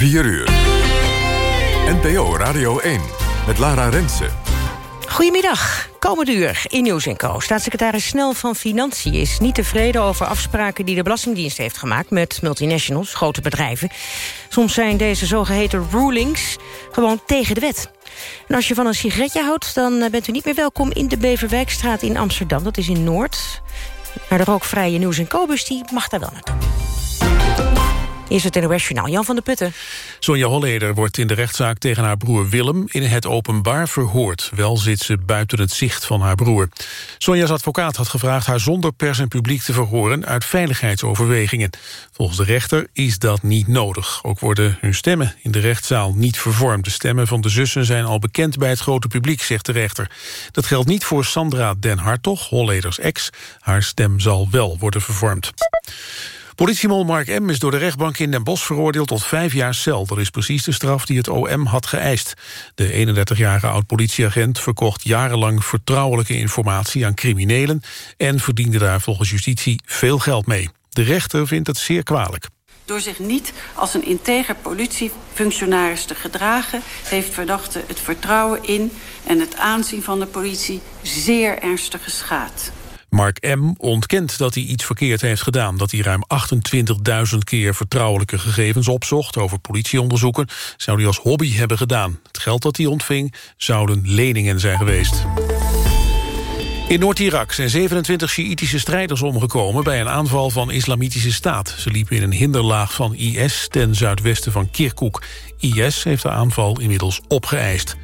4 uur. NPO Radio 1 met Lara Rensen. Goedemiddag. Komend uur in Nieuws Co. Staatssecretaris Snel van Financiën is niet tevreden over afspraken die de Belastingdienst heeft gemaakt met multinationals, grote bedrijven. Soms zijn deze zogeheten rulings gewoon tegen de wet. En als je van een sigaretje houdt, dan eh, bent u niet meer welkom in de Beverwijkstraat in Amsterdam. Dat is in Noord. Maar de rookvrije Nieuws Co-bus mag daar wel naartoe is het NOS Journaal. Jan van der Putten. Sonja Holleder wordt in de rechtszaak tegen haar broer Willem... in het openbaar verhoord. Wel zit ze buiten het zicht van haar broer. Sonja's advocaat had gevraagd haar zonder pers en publiek te verhoren... uit veiligheidsoverwegingen. Volgens de rechter is dat niet nodig. Ook worden hun stemmen in de rechtszaal niet vervormd. De stemmen van de zussen zijn al bekend bij het grote publiek, zegt de rechter. Dat geldt niet voor Sandra Den Hartog, Holleders ex. Haar stem zal wel worden vervormd. Politiemol Mark M. is door de rechtbank in Den Bosch veroordeeld tot vijf jaar cel. Dat is precies de straf die het OM had geëist. De 31-jarige oud-politieagent verkocht jarenlang vertrouwelijke informatie aan criminelen en verdiende daar volgens justitie veel geld mee. De rechter vindt het zeer kwalijk. Door zich niet als een integer politiefunctionaris te gedragen... heeft verdachte het vertrouwen in en het aanzien van de politie zeer ernstig geschaad. Mark M. ontkent dat hij iets verkeerd heeft gedaan... dat hij ruim 28.000 keer vertrouwelijke gegevens opzocht... over politieonderzoeken, zou hij als hobby hebben gedaan. Het geld dat hij ontving zouden leningen zijn geweest. In Noord-Irak zijn 27 Sjiïtische strijders omgekomen... bij een aanval van Islamitische Staat. Ze liepen in een hinderlaag van IS ten zuidwesten van Kirkuk. IS heeft de aanval inmiddels opgeëist.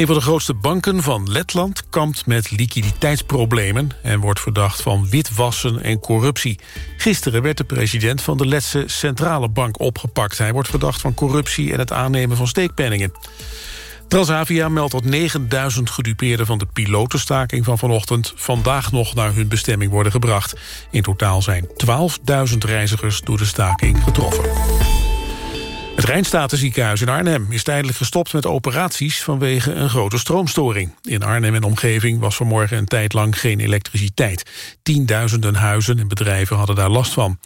Een van de grootste banken van Letland kampt met liquiditeitsproblemen... en wordt verdacht van witwassen en corruptie. Gisteren werd de president van de Letse Centrale Bank opgepakt. Hij wordt verdacht van corruptie en het aannemen van steekpenningen. Transavia meldt dat 9000 gedupeerden van de pilotenstaking van vanochtend... vandaag nog naar hun bestemming worden gebracht. In totaal zijn 12.000 reizigers door de staking getroffen. Het Rijnstatenziekenhuis in Arnhem is tijdelijk gestopt met operaties vanwege een grote stroomstoring. In Arnhem en omgeving was vanmorgen een tijd lang geen elektriciteit. Tienduizenden huizen en bedrijven hadden daar last van.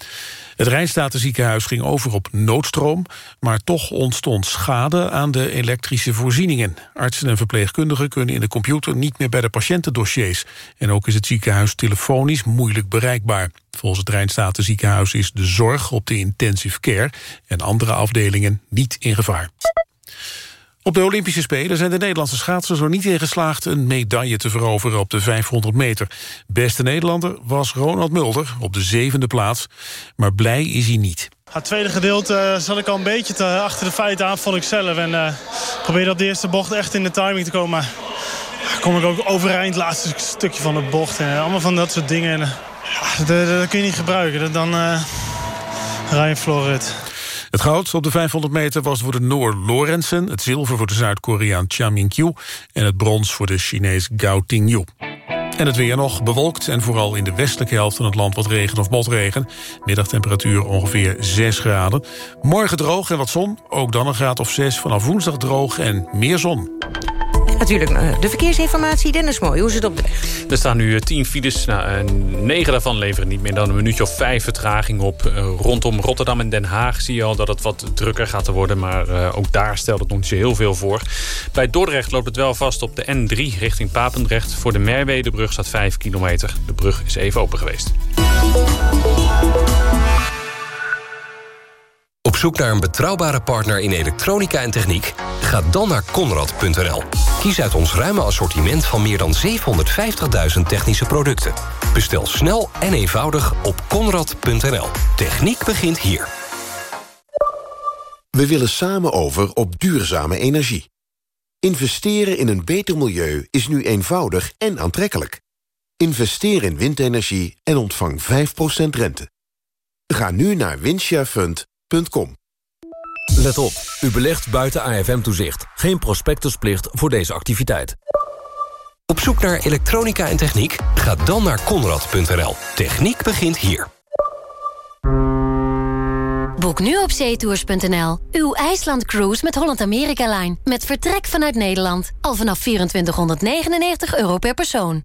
Het Rijnstatenziekenhuis ging over op noodstroom... maar toch ontstond schade aan de elektrische voorzieningen. Artsen en verpleegkundigen kunnen in de computer niet meer bij de patiëntendossiers. En ook is het ziekenhuis telefonisch moeilijk bereikbaar. Volgens het Rijnstatenziekenhuis is de zorg op de intensive care... en andere afdelingen niet in gevaar. Op de Olympische Spelen zijn de Nederlandse schaatsers er niet in geslaagd... een medaille te veroveren op de 500 meter. Beste Nederlander was Ronald Mulder op de zevende plaats. Maar blij is hij niet. Het tweede gedeelte uh, zat ik al een beetje te, achter de feiten aan, vond ik zelf. En uh, probeerde op de eerste bocht echt in de timing te komen. Maar kom ik ook overeind, laatste stukje van de bocht. En allemaal van dat soort dingen. En, dat, kun je niet gebruiken. Dan uh, Ryan Florit. Het goud op de 500 meter was voor de Noor Lorensen... het zilver voor de Zuid-Koreaan Cha Min-kyu... en het brons voor de Chinees Gao Tingyu. En het weer nog bewolkt en vooral in de westelijke helft van het land wat regen of motregen. Middagtemperatuur ongeveer 6 graden. Morgen droog en wat zon, ook dan een graad of 6. Vanaf woensdag droog en meer zon. Natuurlijk eh, de verkeersinformatie. Dennis Mooi, hoe is het op de weg? Er staan nu 10 eh, files. Nou, 9 daarvan leveren niet meer dan een minuutje of 5 vertraging op. Eh, rondom Rotterdam en Den Haag zie je al dat het wat drukker gaat worden. Maar ook daar stelt het nog niet zo heel veel voor. Bij Dordrecht loopt het wel vast op de N3 richting Papendrecht. Voor de Merwedebrug staat 5 kilometer. De brug is even open geweest. Op zoek naar een betrouwbare partner in elektronica en techniek? Ga dan naar Conrad.nl. Kies uit ons ruime assortiment van meer dan 750.000 technische producten. Bestel snel en eenvoudig op Conrad.nl. Techniek begint hier. We willen samen over op duurzame energie. Investeren in een beter milieu is nu eenvoudig en aantrekkelijk. Investeer in windenergie en ontvang 5% rente. Ga nu naar Let op, u belegt buiten AFM-toezicht. Geen prospectusplicht voor deze activiteit. Op zoek naar elektronica en techniek? Ga dan naar Conrad.nl. Techniek begint hier. Boek nu op zeetours.nl. Uw IJsland-cruise met Holland America Line. Met vertrek vanuit Nederland. Al vanaf 2499 euro per persoon.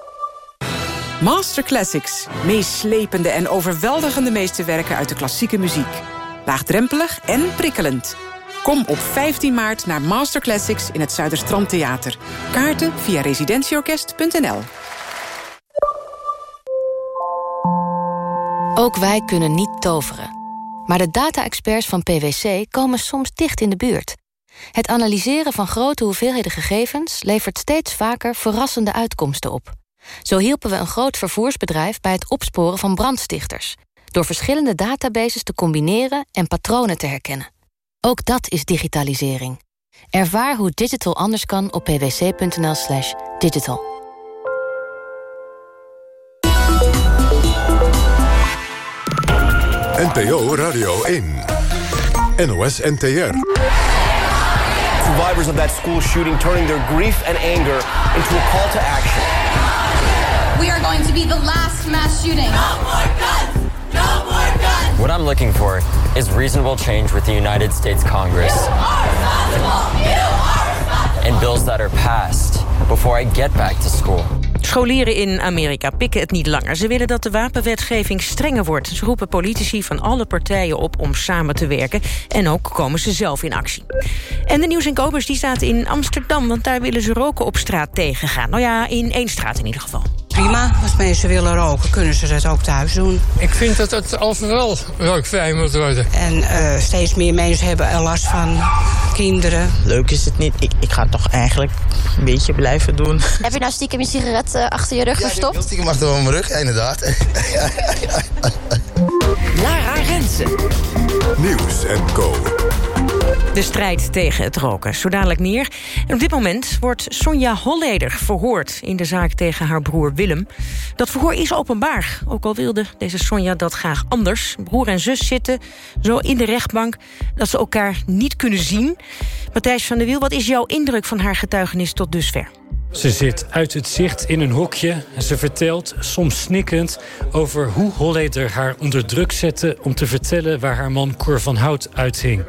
Master Classics. Meeslepende en overweldigende meesterwerken uit de klassieke muziek. Laagdrempelig en prikkelend. Kom op 15 maart naar Master Classics in het Zuiderstrand Theater. Kaarten via residentieorkest.nl Ook wij kunnen niet toveren. Maar de data-experts van PwC komen soms dicht in de buurt. Het analyseren van grote hoeveelheden gegevens... levert steeds vaker verrassende uitkomsten op. Zo hielpen we een groot vervoersbedrijf bij het opsporen van brandstichters... door verschillende databases te combineren en patronen te herkennen. Ook dat is digitalisering. Ervaar hoe digital anders kan op pwc.nl slash digital. NPO Radio 1. NOS NTR. Survivors of that school shooting turning their grief and anger into a call to action. We are going to be the last mass shooting. No more guns! No more guns! What I'm looking for is reasonable change with the United States Congress. You are responsible! You are responsible! And bills that are passed before I get back to school. Scholieren in Amerika pikken het niet langer. Ze willen dat de wapenwetgeving strenger wordt. Ze roepen politici van alle partijen op om samen te werken. En ook komen ze zelf in actie. En de Nieuws en Kobers die staat in Amsterdam... want daar willen ze roken op straat tegengaan. Nou ja, in één straat in ieder geval. Prima, als mensen willen roken, kunnen ze dat ook thuis doen. Ik vind dat het overal rookvrij moet worden. En uh, steeds meer mensen hebben er last van. Kinderen. Leuk is het niet. Ik, ik ga het toch eigenlijk een beetje blijven doen. Heb je nou stiekem je sigaret uh, achter je rug ja, verstopt? Ja, stiekem achter mijn rug, inderdaad. Lara Rensen. Nieuws en Co. De strijd tegen het roken, zo dadelijk meer. En op dit moment wordt Sonja Holleder verhoord... in de zaak tegen haar broer Willem. Dat verhoor is openbaar, ook al wilde deze Sonja dat graag anders. Broer en zus zitten zo in de rechtbank... dat ze elkaar niet kunnen zien. Matthijs van der Wiel, wat is jouw indruk van haar getuigenis tot dusver? Ze zit uit het zicht in een hokje en ze vertelt, soms snikkend... over hoe Holleder haar onder druk zette om te vertellen... waar haar man Cor van Hout uithing.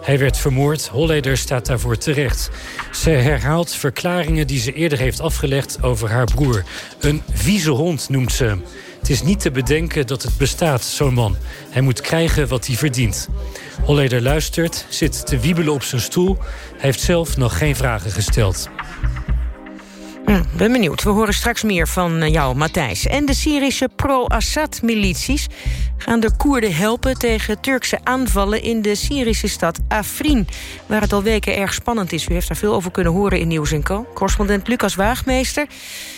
Hij werd vermoord, Holleder staat daarvoor terecht. Ze herhaalt verklaringen die ze eerder heeft afgelegd over haar broer. Een vieze hond noemt ze hem. Het is niet te bedenken dat het bestaat, zo'n man. Hij moet krijgen wat hij verdient. Holleder luistert, zit te wiebelen op zijn stoel. Heeft zelf nog geen vragen gesteld. Ben benieuwd. We horen straks meer van jou, Matthijs. En de Syrische pro-Assad-milities gaan de Koerden helpen... tegen Turkse aanvallen in de Syrische stad Afrin... waar het al weken erg spannend is. U heeft daar veel over kunnen horen in Nieuws Co. Correspondent Lucas Waagmeester.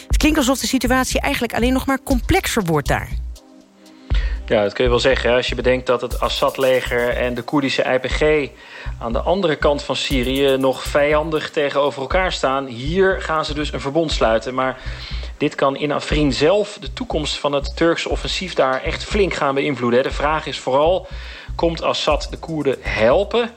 Het klinkt alsof de situatie eigenlijk alleen nog maar complexer wordt daar. Ja, dat kun je wel zeggen. Als je bedenkt dat het Assad-leger en de Koerdische IPG... aan de andere kant van Syrië nog vijandig tegenover elkaar staan. Hier gaan ze dus een verbond sluiten. Maar dit kan in Afrin zelf de toekomst van het Turkse offensief... daar echt flink gaan beïnvloeden. De vraag is vooral, komt Assad de Koerden helpen...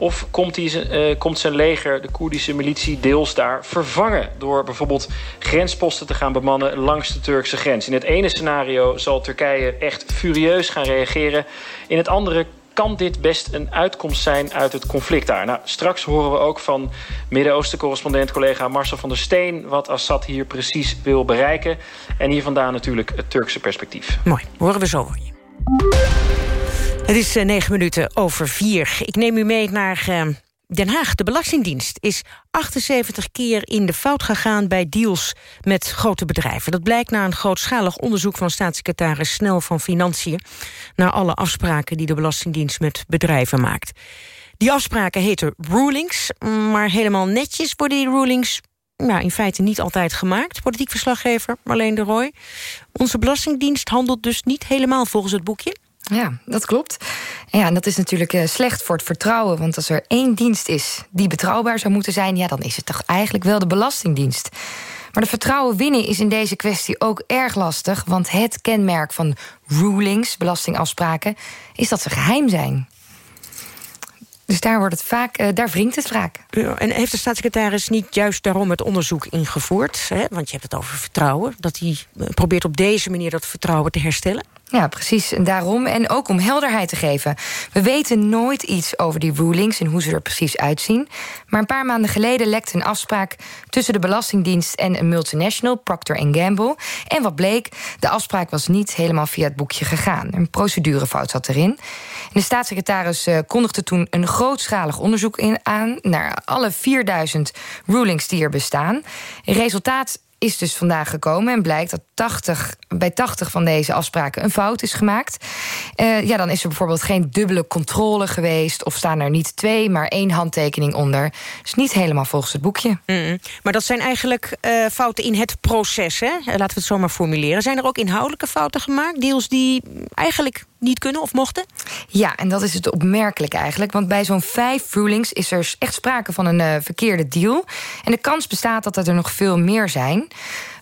Of komt, uh, komt zijn leger, de Koerdische militie, deels daar vervangen... door bijvoorbeeld grensposten te gaan bemannen langs de Turkse grens. In het ene scenario zal Turkije echt furieus gaan reageren. In het andere kan dit best een uitkomst zijn uit het conflict daar. Nou, straks horen we ook van Midden-Oosten-correspondent collega Marcel van der Steen... wat Assad hier precies wil bereiken. En hier vandaan natuurlijk het Turkse perspectief. Mooi, horen we zo van je. Het is negen minuten over vier. Ik neem u mee naar uh, Den Haag. De Belastingdienst is 78 keer in de fout gegaan... bij deals met grote bedrijven. Dat blijkt na een grootschalig onderzoek... van staatssecretaris Snel van Financiën... naar alle afspraken die de Belastingdienst met bedrijven maakt. Die afspraken heten rulings, maar helemaal netjes worden die rulings nou, in feite niet altijd gemaakt. Politiek verslaggever Marleen de Rooij. Onze Belastingdienst handelt dus niet helemaal volgens het boekje. Ja, dat klopt. Ja, en dat is natuurlijk uh, slecht voor het vertrouwen. Want als er één dienst is die betrouwbaar zou moeten zijn... ja, dan is het toch eigenlijk wel de Belastingdienst. Maar de vertrouwen winnen is in deze kwestie ook erg lastig, want het kenmerk van rulings, belastingafspraken, is dat ze geheim zijn. Dus daar, wordt het vaak, uh, daar wringt het vaak. Ja, en heeft de staatssecretaris niet juist daarom het onderzoek ingevoerd? Hè? Want je hebt het over vertrouwen. Dat hij uh, probeert op deze manier dat vertrouwen te herstellen? Ja, precies. En daarom. En ook om helderheid te geven. We weten nooit iets over die rulings en hoe ze er precies uitzien. Maar een paar maanden geleden lekte een afspraak tussen de Belastingdienst en een multinational, Procter Gamble. En wat bleek, de afspraak was niet helemaal via het boekje gegaan. Een procedurefout zat erin. De staatssecretaris uh, kondigde toen een grootschalig onderzoek in aan naar alle 4000 rulings die er bestaan. Resultaat is dus vandaag gekomen en blijkt dat 80, bij 80 van deze afspraken een fout is gemaakt. Uh, ja, dan is er bijvoorbeeld geen dubbele controle geweest... of staan er niet twee, maar één handtekening onder. Dus niet helemaal volgens het boekje. Mm. Maar dat zijn eigenlijk uh, fouten in het proces, hè? Eh, laten we het zo maar formuleren. Zijn er ook inhoudelijke fouten gemaakt? Deals die eigenlijk niet kunnen of mochten? Ja, en dat is het opmerkelijk eigenlijk. Want bij zo'n vijf rulings is er echt sprake van een uh, verkeerde deal. En de kans bestaat dat er nog veel meer zijn.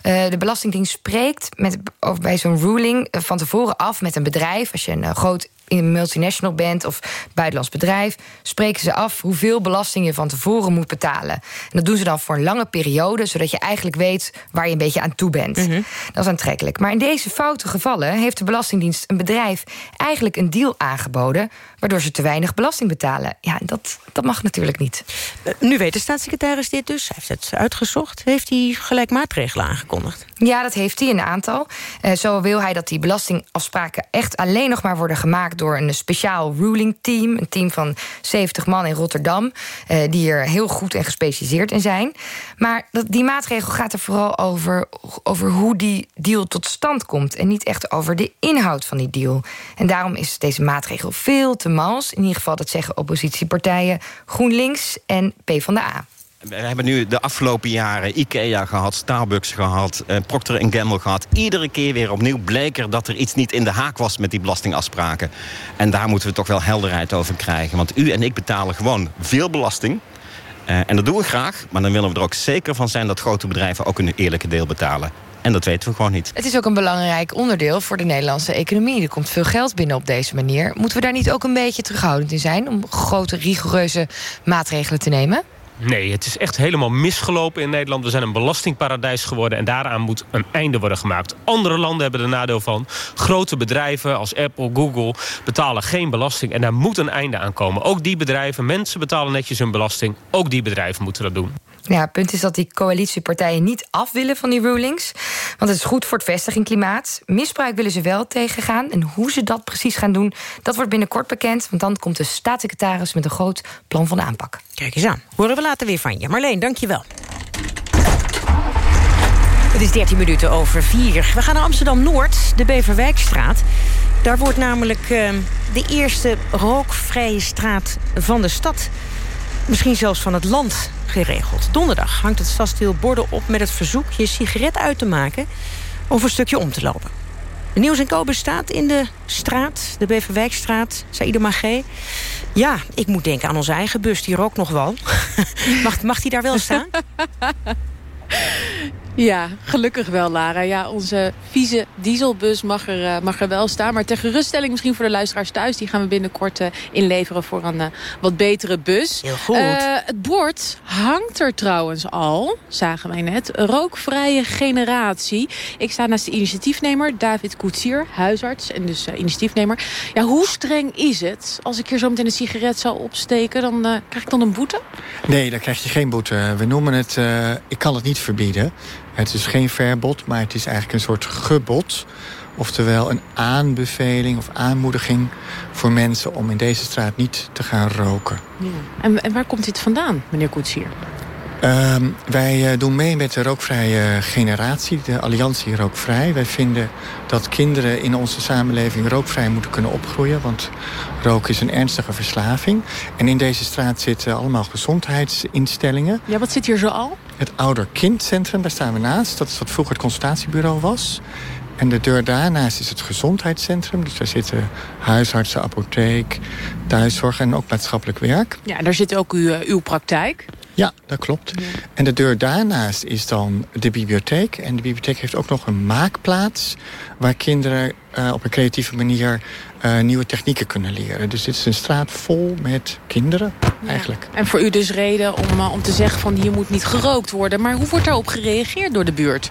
Uh, de Belastingdienst spreekt met, bij zo'n ruling van tevoren af met een bedrijf. Als je een uh, groot multinational bent of buitenlands bedrijf, spreken ze af hoeveel belasting je van tevoren moet betalen. En dat doen ze dan voor een lange periode, zodat je eigenlijk weet waar je een beetje aan toe bent. Mm -hmm. Dat is aantrekkelijk. Maar in deze foute gevallen heeft de Belastingdienst een bedrijf eigenlijk een deal aangeboden, waardoor ze te weinig belasting betalen. Ja, dat, dat mag natuurlijk niet. Uh, nu weet de staatssecretaris dit dus. Hij heeft het uitgezocht. Heeft hij gelijk maatregelen aangekondigd? Ja, dat heeft hij, een aantal. Uh, zo wil hij dat die belastingafspraken echt alleen nog maar worden gemaakt door een speciaal ruling team. Een team van 70 man in Rotterdam. Uh, die er heel goed en gespecialiseerd in zijn. Maar dat, die maatregel gaat er vooral over, over hoe die deal tot stand komt. En niet echt over de inhoud van die deal. En daarom is deze maatregel veel te mals. In ieder geval, dat zeggen oppositiepartijen GroenLinks en PvdA. We hebben nu de afgelopen jaren IKEA gehad, Starbucks gehad, eh, Procter Gamble gehad. Iedere keer weer opnieuw bleek er dat er iets niet in de haak was met die belastingafspraken. En daar moeten we toch wel helderheid over krijgen. Want u en ik betalen gewoon veel belasting. Uh, en dat doen we graag, maar dan willen we er ook zeker van zijn... dat grote bedrijven ook een eerlijke deel betalen. En dat weten we gewoon niet. Het is ook een belangrijk onderdeel voor de Nederlandse economie. Er komt veel geld binnen op deze manier. Moeten we daar niet ook een beetje terughoudend in zijn... om grote, rigoureuze maatregelen te nemen? Nee, het is echt helemaal misgelopen in Nederland. We zijn een belastingparadijs geworden en daaraan moet een einde worden gemaakt. Andere landen hebben er nadeel van. Grote bedrijven als Apple, Google betalen geen belasting en daar moet een einde aan komen. Ook die bedrijven, mensen betalen netjes hun belasting. Ook die bedrijven moeten dat doen. Ja, het punt is dat die coalitiepartijen niet af willen van die rulings. Want het is goed voor het vestigingsklimaat. Misbruik willen ze wel tegengaan. En hoe ze dat precies gaan doen, dat wordt binnenkort bekend. Want dan komt de staatssecretaris met een groot plan van aanpak. Kijk eens aan. Horen we later weer van je. Marleen, dank je wel. Het is 13 minuten over 4. We gaan naar Amsterdam-Noord, de Beverwijkstraat. Daar wordt namelijk uh, de eerste rookvrije straat van de stad... misschien zelfs van het land geregeld. Donderdag hangt het stadsdeel borden op met het verzoek... je sigaret uit te maken of een stukje om te lopen. Nieuws en Kobe staat in de straat, de Beverwijkstraat, Saïde Magé. Ja, ik moet denken aan onze eigen bus, die rookt nog wel. mag, mag die daar wel staan? Ja, gelukkig wel, Lara. Ja, onze vieze dieselbus mag er, uh, mag er wel staan. Maar ter geruststelling misschien voor de luisteraars thuis... die gaan we binnenkort uh, inleveren voor een uh, wat betere bus. Heel goed. het bord hangt er trouwens al, zagen wij net. Rookvrije generatie. Ik sta naast de initiatiefnemer David Koetsier, huisarts en dus initiatiefnemer. Ja, hoe streng is het? Als ik hier zo meteen een sigaret zou opsteken, dan krijg ik dan een boete? Nee, dan krijg je geen boete. We noemen het, ik kan het niet verbieden... Het is geen verbod, maar het is eigenlijk een soort gebod. Oftewel een aanbeveling of aanmoediging voor mensen... om in deze straat niet te gaan roken. Ja. En, en waar komt dit vandaan, meneer Koetsier? Uh, wij uh, doen mee met de rookvrije generatie, de Alliantie Rookvrij. Wij vinden dat kinderen in onze samenleving rookvrij moeten kunnen opgroeien. Want rook is een ernstige verslaving. En in deze straat zitten allemaal gezondheidsinstellingen. Ja, wat zit hier zo al? Het ouder-kindcentrum, daar staan we naast. Dat is wat vroeger het consultatiebureau was. En de deur daarnaast is het gezondheidscentrum. Dus daar zitten huisartsen, apotheek, thuiszorg en ook maatschappelijk werk. Ja, en daar zit ook uw, uw praktijk. Ja, dat klopt. En de deur daarnaast is dan de bibliotheek. En de bibliotheek heeft ook nog een maakplaats... waar kinderen uh, op een creatieve manier uh, nieuwe technieken kunnen leren. Dus dit is een straat vol met kinderen, ja. eigenlijk. En voor u dus reden om, uh, om te zeggen van hier moet niet gerookt worden. Maar hoe wordt daarop gereageerd door de buurt?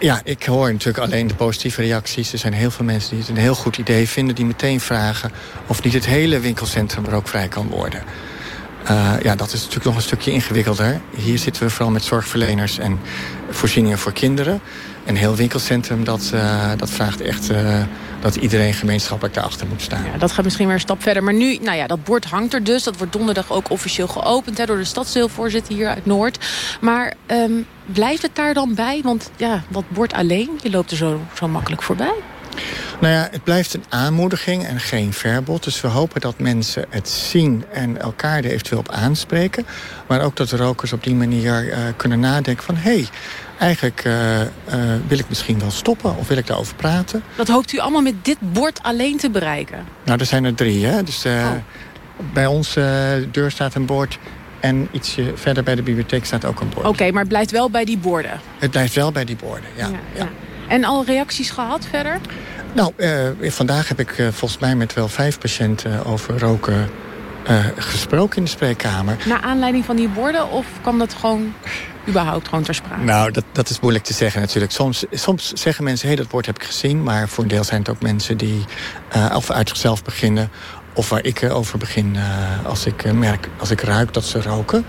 Ja, ik hoor natuurlijk alleen de positieve reacties. Er zijn heel veel mensen die het een heel goed idee vinden... die meteen vragen of niet het hele winkelcentrum rookvrij kan worden. Uh, ja, dat is natuurlijk nog een stukje ingewikkelder. Hier zitten we vooral met zorgverleners en voorzieningen voor kinderen. Een heel winkelcentrum, dat, uh, dat vraagt echt uh, dat iedereen gemeenschappelijk daarachter moet staan. Ja, dat gaat misschien weer een stap verder. Maar nu, nou ja, dat bord hangt er dus. Dat wordt donderdag ook officieel geopend hè, door de stadsdeelvoorzitter hier uit Noord. Maar um, blijft het daar dan bij? Want ja, wat bord alleen, je loopt er zo, zo makkelijk voorbij. Nou ja, het blijft een aanmoediging en geen verbod. Dus we hopen dat mensen het zien en elkaar er eventueel op aanspreken. Maar ook dat de rokers op die manier uh, kunnen nadenken van... hé, hey, eigenlijk uh, uh, wil ik misschien wel stoppen of wil ik daarover praten. Dat hoopt u allemaal met dit bord alleen te bereiken? Nou, er zijn er drie. Hè? Dus oh. bij ons deur staat een bord... En ietsje verder bij de bibliotheek staat ook een bord. Oké, okay, maar het blijft wel bij die borden? Het blijft wel bij die borden, ja. ja, ja. ja. En al reacties gehad verder? Nou, uh, vandaag heb ik uh, volgens mij met wel vijf patiënten over roken uh, gesproken in de spreekkamer. Naar aanleiding van die borden of kwam dat gewoon überhaupt gewoon ter sprake? Nou, dat, dat is moeilijk te zeggen natuurlijk. Soms, soms zeggen mensen, hé, hey, dat bord heb ik gezien. Maar voor een deel zijn het ook mensen die of uit zichzelf beginnen... of waar ik over begin als ik merk, als ik ruik dat ze roken.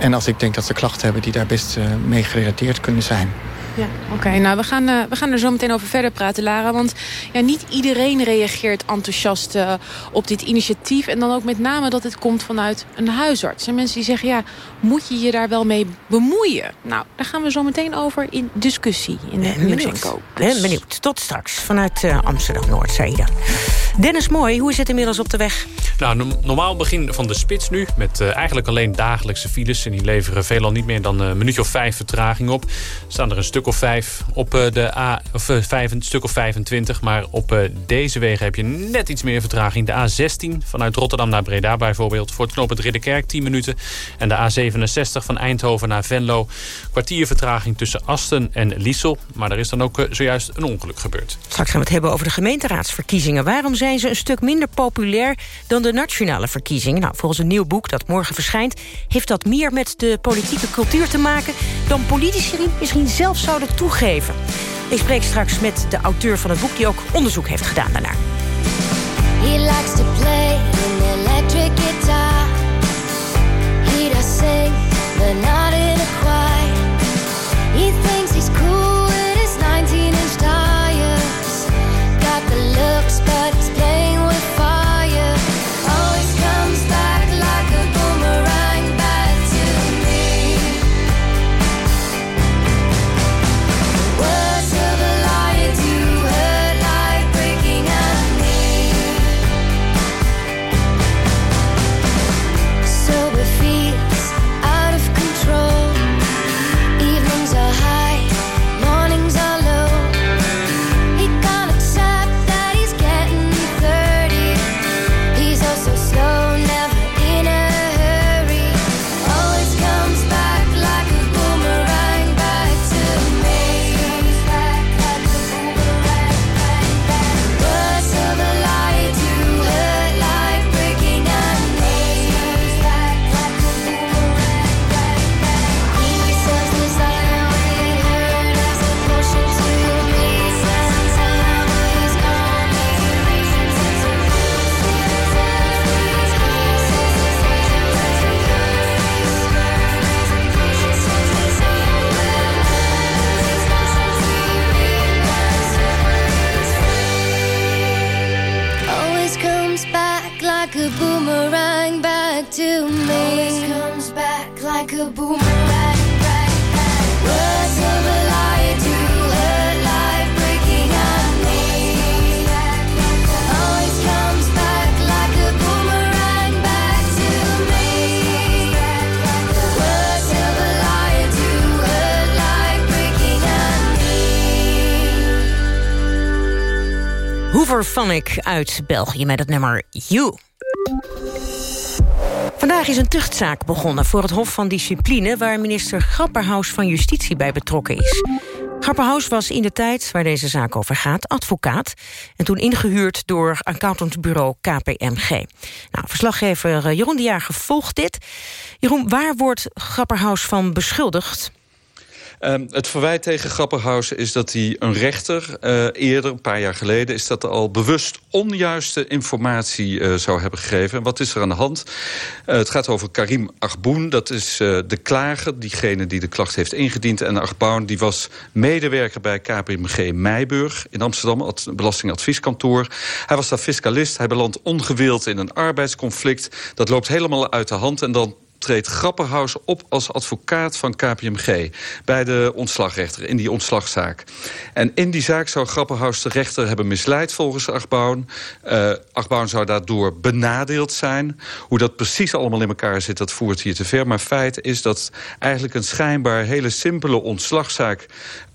En als ik denk dat ze klachten hebben die daar best mee gerelateerd kunnen zijn. Ja, oké. Okay. Nou, we gaan, uh, we gaan er zo meteen over verder praten, Lara. Want ja, niet iedereen reageert enthousiast uh, op dit initiatief. En dan ook met name dat het komt vanuit een huisarts. En mensen die zeggen, ja, moet je je daar wel mee bemoeien? Nou, daar gaan we zo meteen over in discussie in de benieuwd. Ben benieuwd. Tot straks vanuit uh, Amsterdam-Noord. Dennis Mooi, hoe is het inmiddels op de weg? Nou, no normaal begin van de spits nu. Met uh, eigenlijk alleen dagelijkse files. En die leveren veelal niet meer dan een minuutje of vijf vertraging op. Staan er een stuk of vijf op de A, of vijf, een stuk of 25. Maar op deze wegen heb je net iets meer vertraging. De A16 vanuit Rotterdam naar Breda bijvoorbeeld. Voor het knooppunt Ridderkerk 10 minuten. En de A67 van Eindhoven naar Venlo. Kwartier vertraging tussen Asten en Liesel. Maar er is dan ook zojuist een ongeluk gebeurd. Straks gaan we het hebben over de gemeenteraadsverkiezingen. Waarom zijn ze een stuk minder populair dan de nationale verkiezingen? Nou, volgens een nieuw boek dat morgen verschijnt... heeft dat meer met de politieke cultuur te maken... dan politici misschien zelf zouden toegeven. Ik spreek straks met de auteur van het boek... die ook onderzoek heeft gedaan daarnaar. Likes to play electric guitar. But not in a. He thinks he's cool with his 19-inch tires. Got the looks, but Phonic uit België met het nummer You. Vandaag is een tuchtzaak begonnen voor het Hof van Discipline... waar minister Grapperhaus van Justitie bij betrokken is. Grapperhaus was in de tijd waar deze zaak over gaat advocaat... en toen ingehuurd door accountantbureau KPMG. Nou, verslaggever eh, Jeroen de Jager volgt dit. Jeroen, waar wordt Grapperhaus van beschuldigd? Um, het verwijt tegen Grapperhaus is dat hij een rechter uh, eerder, een paar jaar geleden... is dat al bewust onjuiste informatie uh, zou hebben gegeven. En wat is er aan de hand? Uh, het gaat over Karim Achboen. Dat is de klager, diegene die de klacht heeft ingediend. En Achboun die was medewerker bij KPMG Meiburg in Amsterdam... het belastingadvieskantoor. Hij was daar fiscalist. Hij belandt ongewild in een arbeidsconflict. Dat loopt helemaal uit de hand en dan treedt Grapperhaus op als advocaat van KPMG... bij de ontslagrechter in die ontslagzaak. En in die zaak zou Grapperhaus de rechter hebben misleid volgens Achboun. Uh, Achboun zou daardoor benadeeld zijn. Hoe dat precies allemaal in elkaar zit, dat voert hier te ver. Maar feit is dat eigenlijk een schijnbaar hele simpele ontslagzaak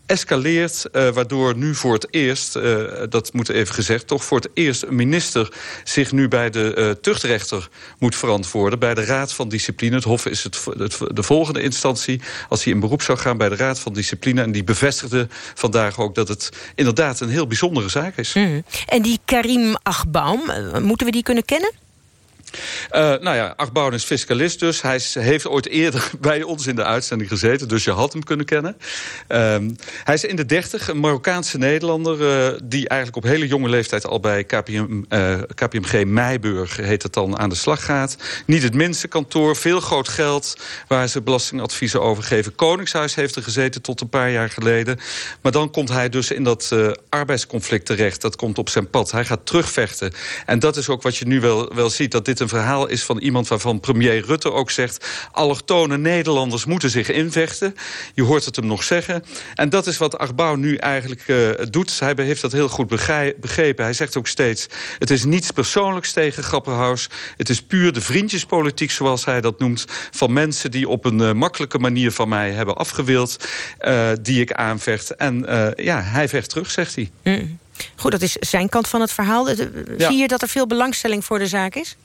escaleert, uh, waardoor nu voor het eerst, uh, dat moet even gezegd... toch voor het eerst een minister zich nu bij de uh, tuchtrechter moet verantwoorden... bij de Raad van Discipline. Het Hof is het, de volgende instantie als hij in beroep zou gaan... bij de Raad van Discipline. En die bevestigde vandaag ook dat het inderdaad een heel bijzondere zaak is. Mm. En die Karim Achbaum, moeten we die kunnen kennen? Uh, nou ja, Achboun is fiscalist dus. Hij heeft ooit eerder bij ons in de uitzending gezeten. Dus je had hem kunnen kennen. Uh, hij is in de dertig, een Marokkaanse Nederlander... Uh, die eigenlijk op hele jonge leeftijd al bij KPM, uh, KPMG Meiburg... heet het dan, aan de slag gaat. Niet het minste kantoor, veel groot geld... waar ze belastingadviezen over geven. Koningshuis heeft er gezeten tot een paar jaar geleden. Maar dan komt hij dus in dat arbeidsconflict terecht. Dat komt op zijn pad. Hij gaat terugvechten. En dat is ook wat je nu wel, wel ziet... dat dit een verhaal is van iemand waarvan premier Rutte ook zegt... allochtone Nederlanders moeten zich invechten. Je hoort het hem nog zeggen. En dat is wat Arbouw nu eigenlijk uh, doet. Hij heeft dat heel goed begrepen. Hij zegt ook steeds... het is niets persoonlijks tegen Grapperhaus. Het is puur de vriendjespolitiek, zoals hij dat noemt... van mensen die op een uh, makkelijke manier van mij hebben afgewild... Uh, die ik aanvecht. En ja, hij vecht terug, zegt hij. Mm. Goed, dat is zijn kant van het verhaal. Ja. Zie je dat er veel belangstelling voor de zaak is?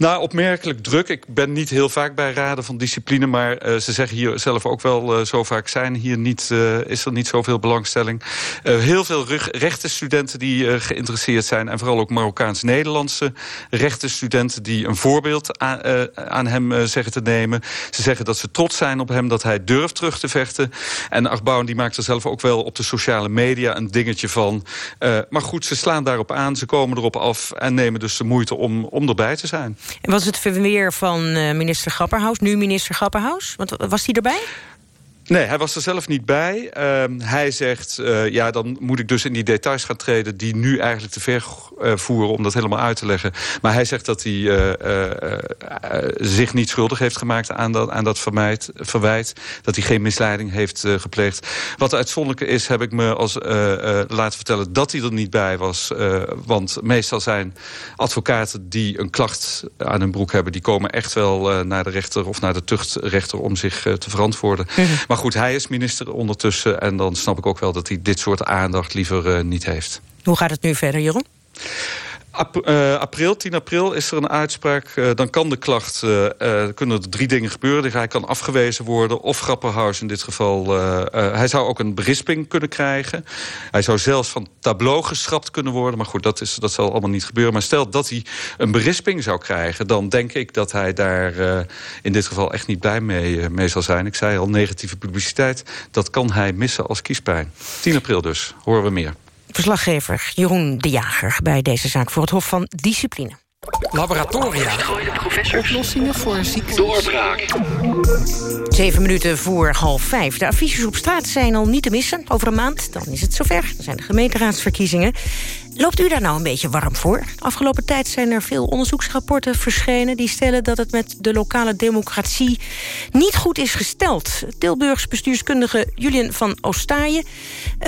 Nou, opmerkelijk druk. Ik ben niet heel vaak bij raden van discipline... maar uh, ze zeggen hier zelf ook wel, uh, zo vaak zijn hier niet, uh, is er niet zoveel belangstelling. heel veel rechtenstudenten die geïnteresseerd zijn... en vooral ook Marokkaans-Nederlandse rechtenstudenten... die een voorbeeld aan, aan hem zeggen te nemen. Ze zeggen dat ze trots zijn op hem, dat hij durft terug te vechten. En Achbouw die maakt er zelf ook wel op de sociale media een dingetje van. maar goed, ze slaan daarop aan, ze komen erop af... en nemen dus de moeite om, om erbij te zijn. En was het verweer van uh, minister Grapperhaus, nu minister Grapperhaus? Want was hij erbij? Nee, hij was er zelf niet bij. Uh, hij zegt, uh, ja, dan moet ik dus in die details gaan treden... die nu eigenlijk te ver uh, voeren om dat helemaal uit te leggen. Maar hij zegt dat hij zich niet schuldig heeft gemaakt aan dat, aan dat verwijt, verwijt. Dat hij geen misleiding heeft gepleegd. Wat uitzonderlijk is, heb ik me als, laten vertellen... dat hij er niet bij was. want meestal zijn advocaten die een klacht aan hun broek hebben... die komen echt wel naar de rechter of naar de tuchtrechter... om zich te verantwoorden. -hmm. Maar goed, hij is minister ondertussen. En dan snap ik ook wel dat hij dit soort aandacht liever uh, niet heeft. Hoe gaat het nu verder, Jeroen? Uh, april, 10 april is er een uitspraak. Uh, dan kan de klacht, uh, kunnen er drie dingen gebeuren. Hij kan afgewezen worden, of Grapperhaus in dit geval. hij zou ook een berisping kunnen krijgen. Hij zou zelfs van tableau geschrapt kunnen worden. Maar goed, dat, is, dat zal allemaal niet gebeuren. Maar stel dat hij een berisping zou krijgen... dan denk ik dat hij daar in dit geval echt niet blij mee, mee zal zijn. Ik zei al, negatieve publiciteit, dat kan hij missen als kiespijn. 10 april dus, horen we meer. Verslaggever Jeroen de Jager bij deze zaak voor het Hof van Discipline. Laboratoria. Oplossingen voor ziektes. Doorbraak. Zeven minuten voor half vijf. De affiches op straat zijn al niet te missen. Over een maand, dan is het zover. Dan zijn de gemeenteraadsverkiezingen. Loopt u daar nou een beetje warm voor? Afgelopen tijd zijn er veel onderzoeksrapporten verschenen... die stellen dat het met de lokale democratie niet goed is gesteld. Tilburgs bestuurskundige Julian van Oostaaien...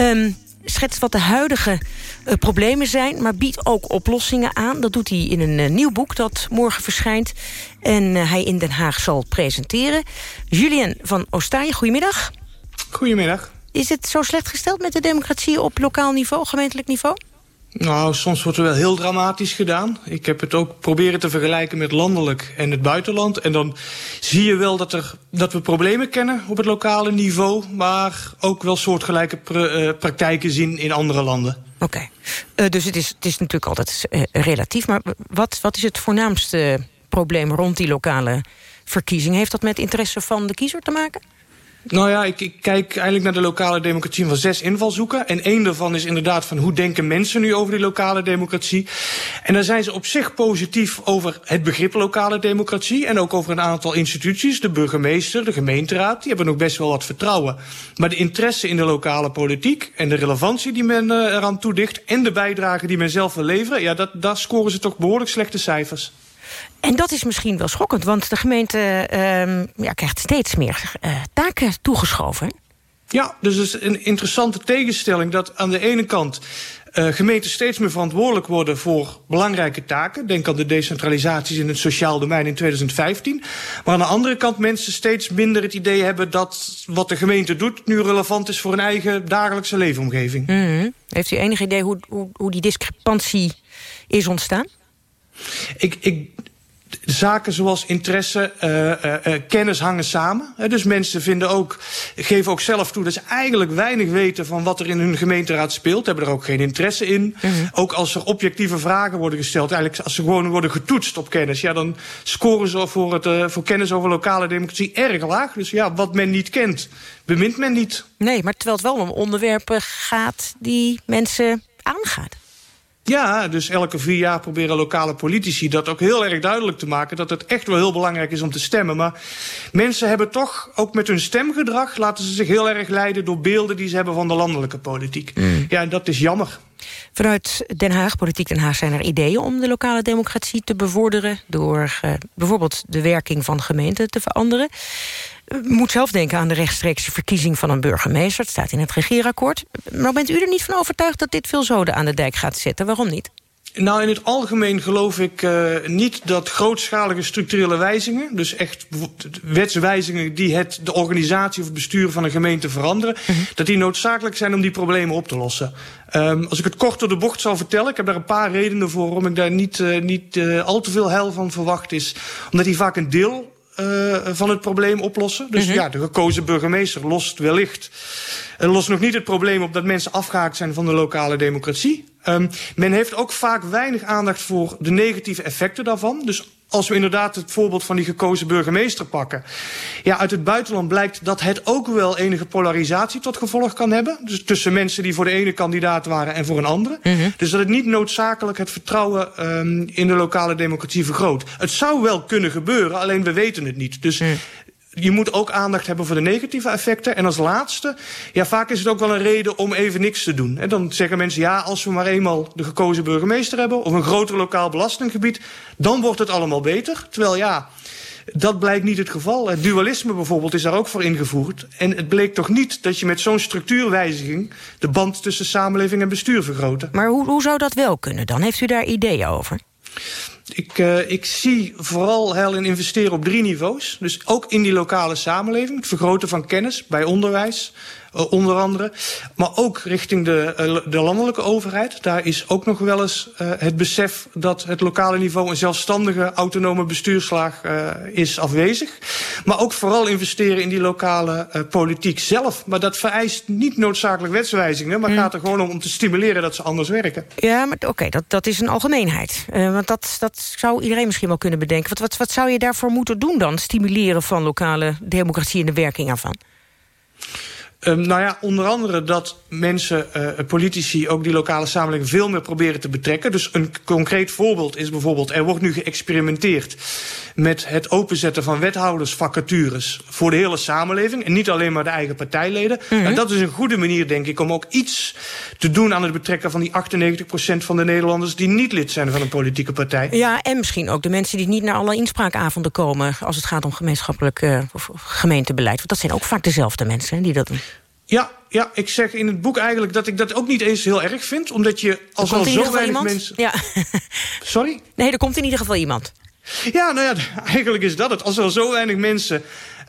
Um, schetst wat de huidige uh, problemen zijn... maar biedt ook oplossingen aan. Dat doet hij in een uh, nieuw boek dat morgen verschijnt... en uh, hij in Den Haag zal presenteren. Julian van Oostaaien, goedemiddag. Goedemiddag. Is het zo slecht gesteld met de democratie op lokaal niveau, gemeentelijk niveau? Nou, soms wordt er wel heel dramatisch gedaan. Ik heb het ook proberen te vergelijken met landelijk en het buitenland. En dan zie je wel dat, er, dat we problemen kennen op het lokale niveau... maar ook wel soortgelijke pr praktijken zien in andere landen. Oké, uh, dus het is, het is natuurlijk altijd uh, relatief. Maar wat, wat is het voornaamste probleem rond die lokale verkiezing? Heeft dat met interesse van de kiezer te maken? Nou ja, ik, kijk eigenlijk naar de lokale democratie van zes invalshoeken. En één daarvan is inderdaad van hoe denken mensen nu over die lokale democratie. En daar zijn ze op zich positief over het begrip lokale democratie. En ook over een aantal instituties. De burgemeester, de gemeenteraad, die hebben nog best wel wat vertrouwen. Maar de interesse in de lokale politiek en de relevantie die men uh, eraan toedicht... en de bijdrage die men zelf wil leveren, ja, dat, daar scoren ze toch behoorlijk slechte cijfers. En dat is misschien wel schokkend, want de gemeente uh, ja, krijgt steeds meer uh, taken toegeschoven. Ja, dus het is een interessante tegenstelling dat aan de ene kant uh, gemeenten steeds meer verantwoordelijk worden voor belangrijke taken. Denk aan de decentralisaties in het sociaal domein in 2015. Maar aan de andere kant mensen steeds minder het idee hebben dat wat de gemeente doet nu relevant is voor hun eigen dagelijkse leefomgeving. Mm -hmm. Heeft u enig idee hoe, hoe, hoe die discrepantie is ontstaan? Ik, ik, zaken zoals interesse, uh, uh, kennis hangen samen. dus mensen vinden ook, geven ook zelf toe dat ze eigenlijk weinig weten van wat er in hun gemeenteraad speelt. Hebben er ook geen interesse in. -hmm. Ook als er objectieve vragen worden gesteld, eigenlijk als ze gewoon worden getoetst op kennis, ja, dan scoren ze voor, het, voor kennis over lokale democratie erg laag. Dus ja, wat men niet kent, bemint men niet. Nee, maar terwijl het wel om onderwerpen gaat die mensen aangaat. Ja, dus elke vier jaar proberen lokale politici dat ook heel erg duidelijk te maken... dat het echt wel heel belangrijk is om te stemmen. Maar mensen hebben toch, ook met hun stemgedrag... laten ze zich heel erg leiden door beelden die ze hebben van de landelijke politiek. Mm. Ja, en dat is jammer. Vanuit Den Haag, Politiek Den Haag, zijn er ideeën om de lokale democratie te bevorderen... door uh, bijvoorbeeld de werking van gemeenten te veranderen. Moet zelf denken aan de rechtstreekse verkiezing van een burgemeester. Het staat in het regeerakkoord. Maar bent u er niet van overtuigd dat dit veel zoden aan de dijk gaat zetten? Waarom niet? Nou, in het algemeen geloof ik uh, niet dat grootschalige structurele wijzigingen... dus echt wetswijzigingen die het, de organisatie of het bestuur van een gemeente veranderen... -hmm. dat die noodzakelijk zijn om die problemen op te lossen. Um, als ik het kort door de bocht zal vertellen... ik heb daar een paar redenen voor waarom ik daar niet, uh, niet uh, al te veel heil van verwacht is. Omdat die vaak een deel uh, van het probleem oplossen. Dus -hmm. ja, de gekozen burgemeester lost wellicht... Uh, lost nog niet het probleem op dat mensen afgehaakt zijn van de lokale democratie. Um, men heeft ook vaak weinig aandacht voor de negatieve effecten daarvan. Dus als we inderdaad het voorbeeld van die gekozen burgemeester pakken... ja, uit het buitenland blijkt dat het ook wel enige polarisatie tot gevolg kan hebben. Dus tussen mensen die voor de ene kandidaat waren en voor een andere. -hmm. Dus dat het niet noodzakelijk het vertrouwen um, in de lokale democratie vergroot. Het zou wel kunnen gebeuren, alleen we weten het niet. Dus... Mm je moet ook aandacht hebben voor de negatieve effecten. En als laatste, ja, vaak is het ook wel een reden om even niks te doen. En dan zeggen mensen, ja, als we maar eenmaal de gekozen burgemeester hebben... of een groter lokaal belastinggebied, dan wordt het allemaal beter. Terwijl, ja, dat blijkt niet het geval. Het dualisme bijvoorbeeld is daar ook voor ingevoerd. En het bleek toch niet dat je met zo'n structuurwijziging... de band tussen samenleving en bestuur vergroot. Maar hoe zou dat wel kunnen dan? Heeft u daar ideeën over? Ik, uh, ik zie vooral heel in investeren op drie niveaus. Dus ook in die lokale samenleving. Het vergroten van kennis bij onderwijs, uh, onder andere. Maar ook richting de, uh, de landelijke overheid. Daar is ook nog wel eens het besef dat het lokale niveau... een zelfstandige autonome bestuurslaag is afwezig. Maar ook vooral investeren in die lokale politiek zelf. Maar dat vereist niet noodzakelijk wetswijzigingen... maar mm. gaat er gewoon om, om te stimuleren dat ze anders werken. Ja, maar oké, okay, dat, dat is een algemeenheid. want dat, dat zou iedereen misschien wel kunnen bedenken. Wat, wat, wat zou je daarvoor moeten doen dan? Stimuleren van lokale democratie en de werking ervan? Um, nou ja, onder andere dat mensen, uh, politici, ook die lokale samenleving veel meer proberen te betrekken. Dus een concreet voorbeeld is bijvoorbeeld, er wordt nu geëxperimenteerd met het openzetten van wethoudersvacatures voor de hele samenleving. En niet alleen maar de eigen partijleden. Mm -hmm. En dat is een goede manier, denk ik, om ook iets te doen aan het betrekken van die 98% van de Nederlanders die niet lid zijn van een politieke partij. Ja, en misschien ook de mensen die niet naar alle inspraakavonden komen als het gaat om gemeenschappelijk uh, of gemeentebeleid. Want dat zijn ook vaak dezelfde mensen die dat doen. Ja, ja, ik zeg in het boek eigenlijk dat ik dat ook niet eens heel erg vind. Omdat je als al zo weinig iemand? mensen... Ja. Sorry? Nee, er komt in ieder geval iemand. Ja, nou ja, eigenlijk is dat het. Als er zo weinig mensen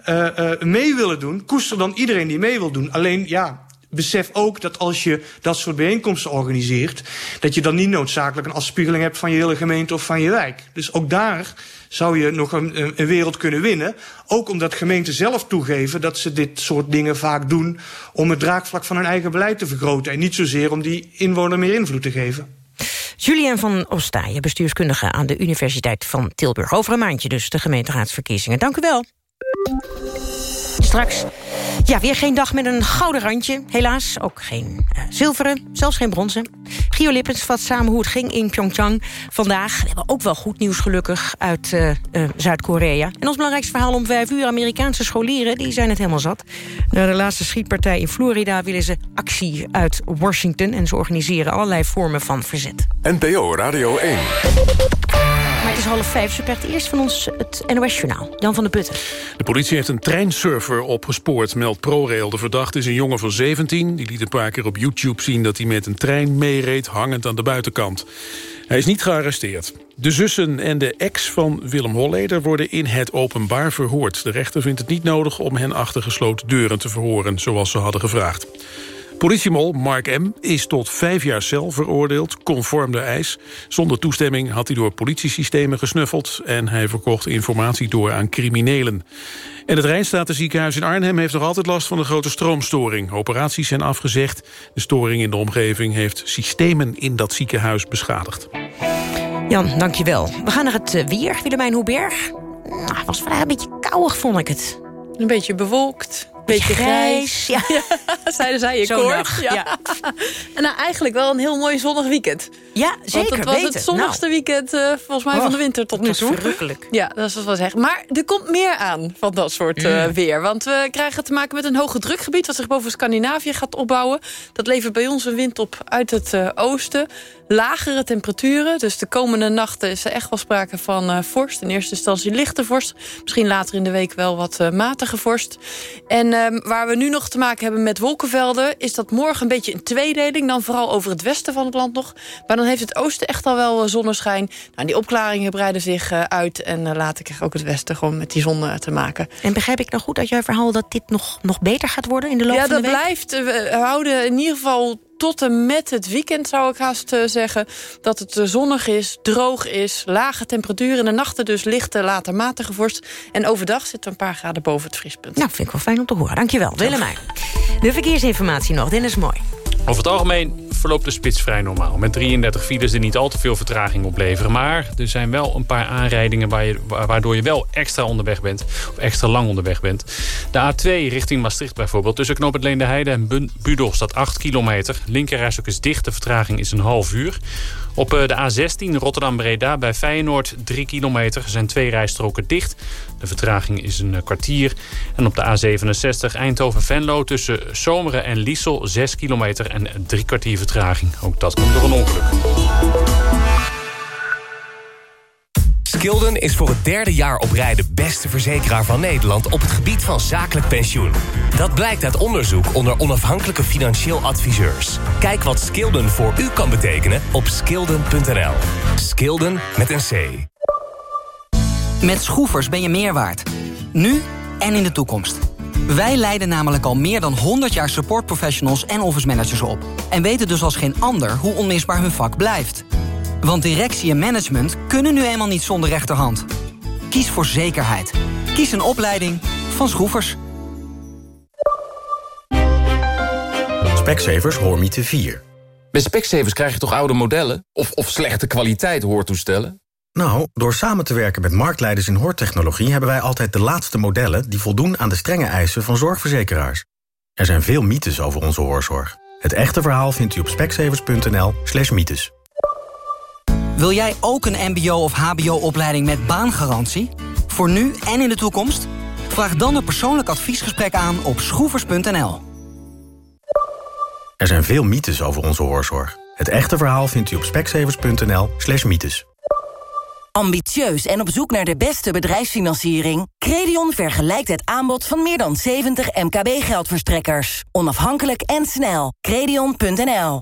uh, uh, mee willen doen... koester dan iedereen die mee wil doen. Alleen, ja, besef ook dat als je dat soort bijeenkomsten organiseert... dat je dan niet noodzakelijk een afspiegeling hebt van je hele gemeente of van je wijk. Dus ook daar zou je nog een, een wereld kunnen winnen. Ook omdat gemeenten zelf toegeven dat ze dit soort dingen vaak doen... om het draagvlak van hun eigen beleid te vergroten. En niet zozeer om die inwoner meer invloed te geven. Julien van Ostaaien, bestuurskundige aan de Universiteit van Tilburg. Over een maandje dus, de gemeenteraadsverkiezingen. Dank u wel. Straks ja, weer geen dag met een gouden randje. Helaas ook geen uh, zilveren, zelfs geen bronzen. Gio Lippens vat samen hoe het ging in Pyeongchang vandaag. We hebben ook wel goed nieuws gelukkig uit uh, uh, Zuid-Korea. En ons belangrijkste verhaal om vijf uur... Amerikaanse scholieren die zijn het helemaal zat. Na de laatste schietpartij in Florida willen ze actie uit Washington... en ze organiseren allerlei vormen van verzet. NPO Radio 1. Het is half vijf, ze krijgt eerst van ons het NOS-journaal. Jan van der Putten. De politie heeft een treinsurfer opgespoord, meldt ProRail. De verdachte is een jongen van 17. Die liet een paar keer op YouTube zien dat hij met een trein meereed... hangend aan de buitenkant. Hij is niet gearresteerd. De zussen en de ex van Willem Holleder worden in het openbaar verhoord. De rechter vindt het niet nodig om hen achter gesloten deuren te verhoren... zoals ze hadden gevraagd. Politiemol Mark M. is tot vijf jaar cel veroordeeld, conform de eis. Zonder toestemming had hij door politiesystemen gesnuffeld... en hij verkocht informatie door aan criminelen. En het Rijnstatenziekenhuis in Arnhem heeft nog altijd last van een grote stroomstoring. Operaties zijn afgezegd. De storing in de omgeving heeft systemen in dat ziekenhuis beschadigd. Jan, dankjewel. We gaan naar het weer, Willemijn Hoeberg. Nou, het was vandaag een beetje koudig, vond ik het. Een beetje bewolkt. Beetje grijs. Ja. ja. Zeiden zij je. Ja. ja. En nou, eigenlijk wel een heel mooi zonnig weekend. Ja, zeker Want het was weten. het zonnigste nou. weekend uh, volgens mij oh, van de winter tot nu toe. verrukkelijk. Ja, dat is wat we zeggen. Maar er komt meer aan van dat soort uh, mm. weer. Want we krijgen te maken met een hoge drukgebied... wat zich boven Scandinavië gaat opbouwen. Dat levert bij ons een wind op uit het uh, oosten. Lagere temperaturen. Dus de komende nachten is er echt wel sprake van vorst. In eerste instantie lichte vorst. Misschien later in de week wel wat matige vorst. En um, waar we nu nog te maken hebben met wolkenvelden... is dat morgen een beetje een tweedeling. Dan vooral over het westen van het land nog. Maar dan heeft het oosten echt al wel zonneschijn. Nou, die opklaringen breiden zich uit. En later krijg ook het westen gewoon met die zon te maken. En begrijp ik nou goed uit jouw verhaal... dat dit nog, nog beter gaat worden in de loop ja, van de week? Ja, dat blijft. We houden in ieder geval tot en met het weekend zou ik haast zeggen... dat het zonnig is, droog is, lage temperaturen. In de nachten dus lichte, later matige vorst. En overdag zit er een paar graden boven het vriespunt. Nou, vind ik wel fijn om te horen. Dankjewel, Willemijn. De verkeersinformatie nog, Dennis Mooi. Over het algemeen verloopt de spits vrij normaal. Met 33 files die niet al te veel vertraging opleveren. Maar er zijn wel een paar aanrijdingen waar je, waardoor je wel extra onderweg bent. Of extra lang onderweg bent. De A2 richting Maastricht bijvoorbeeld. Tussen Knoop het Leende Heide en Budel staat 8 kilometer. Linkerrijstok is dicht. De vertraging is een half uur. Op de A16 Rotterdam-Breda bij Feyenoord 3 kilometer. Er zijn twee rijstroken dicht. De vertraging is een kwartier. En op de A67 Eindhoven-Venlo tussen Zomeren en Liesel 6 kilometer en drie kwartier vertraging. Ook dat komt door een ongeluk. Skilden is voor het derde jaar op rij de beste verzekeraar van Nederland op het gebied van zakelijk pensioen. Dat blijkt uit onderzoek onder onafhankelijke financieel adviseurs. Kijk wat Skilden voor u kan betekenen op skilden.nl. Skilden met een C. Met schroefers ben je meer waard. Nu en in de toekomst. Wij leiden namelijk al meer dan 100 jaar supportprofessionals en office managers op. En weten dus als geen ander hoe onmisbaar hun vak blijft. Want directie en management kunnen nu eenmaal niet zonder rechterhand. Kies voor zekerheid. Kies een opleiding van Schroefers. Specsavers Hoormiete 4. Bij Specsavers krijg je toch oude modellen? Of, of slechte kwaliteit hoortoestellen? Nou, door samen te werken met marktleiders in hoortechnologie... hebben wij altijd de laatste modellen die voldoen aan de strenge eisen van zorgverzekeraars. Er zijn veel mythes over onze hoorzorg. Het echte verhaal vindt u op specsavers.nl slash mythes. Wil jij ook een mbo- of hbo-opleiding met baangarantie? Voor nu en in de toekomst? Vraag dan een persoonlijk adviesgesprek aan op schroevers.nl. Er zijn veel mythes over onze hoorzorg. Het echte verhaal vindt u op specsavers.nl slash mythes. Ambitieus en op zoek naar de beste bedrijfsfinanciering? Credion vergelijkt het aanbod van meer dan 70 MKB-geldverstrekkers. Onafhankelijk en snel. Credion.nl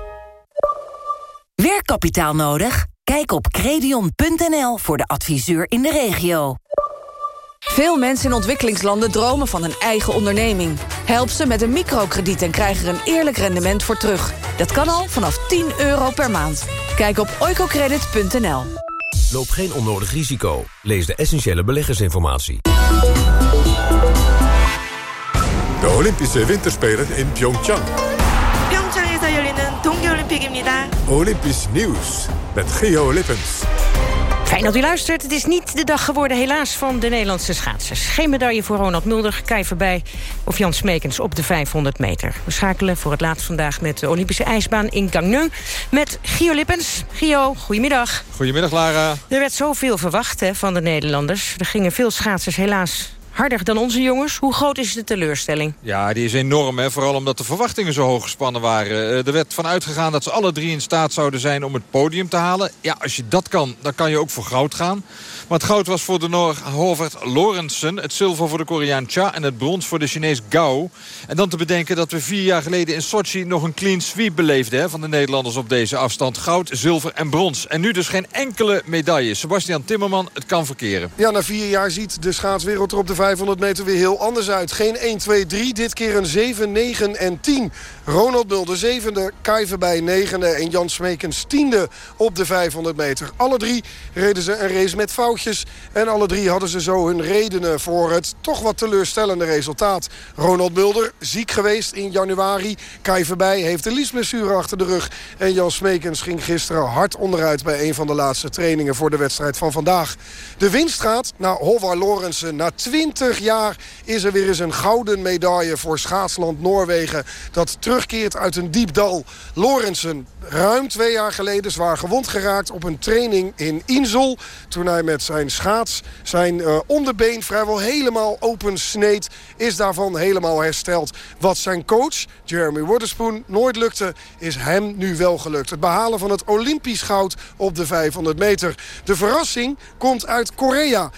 Werkkapitaal nodig? Kijk op credion.nl voor de adviseur in de regio. Veel mensen in ontwikkelingslanden dromen van een eigen onderneming. Help ze met een microkrediet en krijg er een eerlijk rendement voor terug. Dat kan al vanaf 10 euro per maand. Kijk op oicocredit.nl. Loop geen onnodig risico. Lees de essentiële beleggersinformatie. De Olympische Winterspelen in Pyeongchang. 평창에서 열리는 동계올림픽입니다. Olympisch nieuws met Geo Lippens. Fijn dat u luistert. Het is niet de dag geworden helaas van de Nederlandse schaatsers. Geen medaille voor Ronald Mulder, Kai Verbij of Jan Smekens op de 500 meter. We schakelen voor het laatst vandaag met de Olympische ijsbaan in Gangneung... met Gio Lippens. Gio, goedemiddag. Goedemiddag, Lara. Er werd zoveel verwacht hè, van de Nederlanders. Er gingen veel schaatsers helaas harder dan onze jongens. Hoe groot is de teleurstelling? Ja, die is enorm. Hè? Vooral omdat de verwachtingen zo hoog gespannen waren. Eh, er werd van uitgegaan dat ze alle drie in staat zouden zijn om het podium te halen. Ja, als je dat kan, dan kan je ook voor goud gaan. Maar het goud was voor de Noor Hovert Lorentzen. Het zilver voor de Koreaan Cha en het brons voor de Chinees Gao. En dan te bedenken dat we vier jaar geleden in Sochi nog een clean sweep beleefden... Hè, van de Nederlanders op deze afstand. Goud, zilver en brons. En nu dus geen enkele medaille. Sebastian Timmerman, het kan verkeren. Ja, na vier jaar ziet de schaatswereld er op de 500 meter weer heel anders uit. Geen 1, 2, 3. Dit keer een 7, 9 en 10. Ronald Mulder zevende, Kai Verbij negende en Jan Smekens tiende op de 500 meter. Alle drie reden ze een race met foutjes. En alle drie hadden ze zo hun redenen voor het toch wat teleurstellende resultaat. Ronald Mulder, ziek geweest in januari. Kai Verbij heeft de liesblessure achter de rug. En Jan Smekens ging gisteren hard onderuit bij een van de laatste trainingen voor de wedstrijd van vandaag. De winst gaat naar Håvard Lorensen. Na 20 jaar is er weer eens een gouden medaille voor schaatsland Noorwegen. Dat terugkeert uit een diep dal. Lorensen, ruim twee jaar geleden zwaar gewond geraakt op een training in Insel. Toen hij met zijn schaats zijn uh, onderbeen vrijwel helemaal open sneed. Is daarvan helemaal hersteld. Wat zijn coach, Jeremy Waterspoon, nooit lukte, is hem nu wel gelukt. Het behalen van het Olympisch goud op de 500 meter. De verrassing komt uit Korea.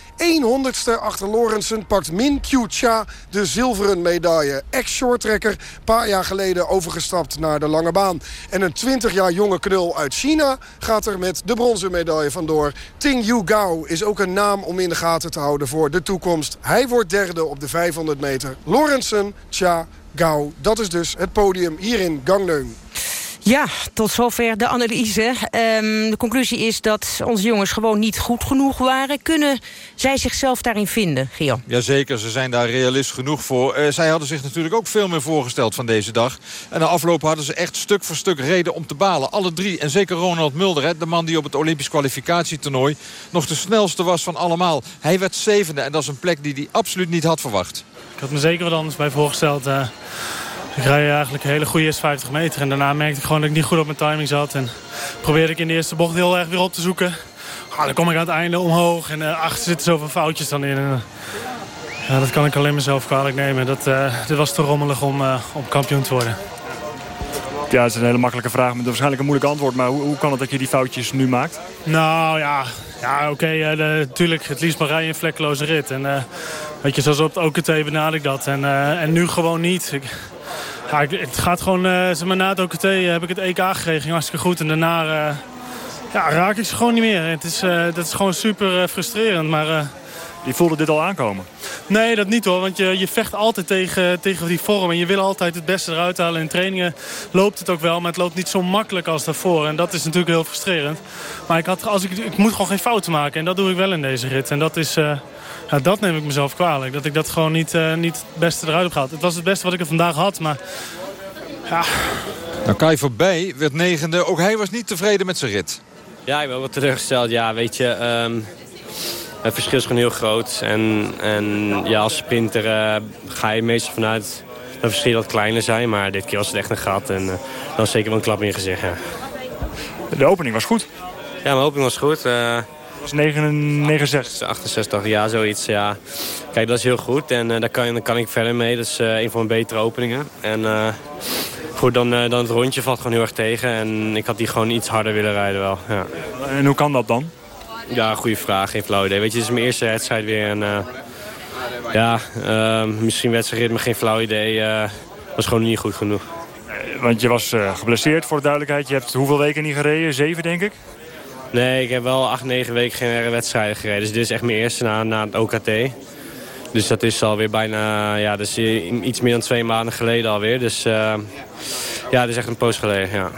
100ste achter Lorensen pakt Min Kyu Cha de zilveren medaille. Ex-shorttrekker, een paar jaar geleden overgestapt naar de lange baan. En een 20 jaar jonge knul uit China gaat er met de bronzen medaille vandoor. Ting Yu Gao is ook een naam om in de gaten te houden voor de toekomst. Hij wordt derde op de 500 meter. Lorensen, Cha, Gao. Dat is dus het podium hier in Gangneung. Ja, tot zover de analyse. Um, de conclusie is dat onze jongens gewoon niet goed genoeg waren. Kunnen zij zichzelf daarin vinden, Gio? Jazeker, ze zijn daar realist genoeg voor. Uh, zij hadden zich natuurlijk ook veel meer voorgesteld van deze dag. En na afloop hadden ze echt stuk voor stuk reden om te balen. Alle drie, en zeker Ronald Mulder, hè, de man die op het Olympisch kwalificatietoernooi... nog de snelste was van allemaal. Hij werd zevende en dat is een plek die hij absoluut niet had verwacht. Ik had me zeker wat anders bij voorgesteld... Uh... Ik rij eigenlijk een hele goede eerste 50 meter. En daarna merkte ik gewoon dat ik niet goed op mijn timing zat. En probeerde ik in de eerste bocht heel erg weer op te zoeken. Ah, dan kom ik aan het einde omhoog. En uh, achter zitten zoveel foutjes dan in. En, uh, ja, dat kan ik alleen mezelf kwalijk nemen. Dat, uh, dit was te rommelig om, om kampioen te worden. Ja, het is een hele makkelijke vraag met waarschijnlijk een moeilijk antwoord. Maar hoe, hoe kan het dat je die foutjes nu maakt? Nou ja, ja oké. Okay, natuurlijk het liefst maar rijden een vlekkeloze rit. En weet je, zoals op het OKT benaderde ik dat. En, en nu gewoon niet. Ik, ja, het gaat gewoon, zeg maar, na het OKT heb ik het EK gekregen, ging hartstikke goed. En daarna uh, ja, raak ik ze gewoon niet meer. Het is, dat is gewoon super frustrerend, maar... je voelde dit al aankomen? Nee, dat niet hoor. Want je, je vecht altijd tegen, tegen die vorm. En je wil altijd het beste eruit halen. In trainingen loopt het ook wel. Maar het loopt niet zo makkelijk als daarvoor. En dat is natuurlijk heel frustrerend. Maar ik, had, als ik, ik moet gewoon geen fouten maken. En dat doe ik wel in deze rit. En dat is... Ja, dat neem ik mezelf kwalijk. Dat ik dat gewoon niet, uh, niet het beste eruit heb gehaald. Het was het beste wat ik er vandaag had, maar... Ja. Nou, Kai voorbij werd negende. Ook hij was niet tevreden met zijn rit. Ja, ik ben wel teleurgesteld. Ja, weet je... Um, het verschil is gewoon heel groot. En, en ja, als sprinter uh, ga je meestal vanuit dat verschillen wat kleiner zijn. Maar dit keer was het echt een gat. En uh, was zeker wel een klap in je gezicht, ja. De opening was goed. Ja, mijn opening was goed. Uh, was 69. 68, ja, zoiets. Ja. Kijk, dat is heel goed. En uh, daar, kan, daar kan ik verder mee. Dat is uh, een van mijn betere openingen. En uh, goed, dan, dan het rondje valt gewoon heel erg tegen. En ik had die gewoon iets harder willen rijden wel. Ja. En hoe kan dat dan? Ja, goede vraag. Geen flauw idee. Weet je, het is mijn eerste wedstrijd weer. En ja, misschien wedstrijdritme, geen flauw idee. was gewoon niet goed genoeg. Want je was geblesseerd, voor de duidelijkheid. Je hebt hoeveel weken niet gereden? Zeven, denk ik? Nee, ik heb wel acht, negen weken geen wedstrijden gereden. Dus dit is echt mijn eerste na, na het OKT. Dus dat is alweer bijna, ja, dus iets meer dan twee maanden geleden alweer. Dus uh, ja, dat is echt een poos geleden, ja.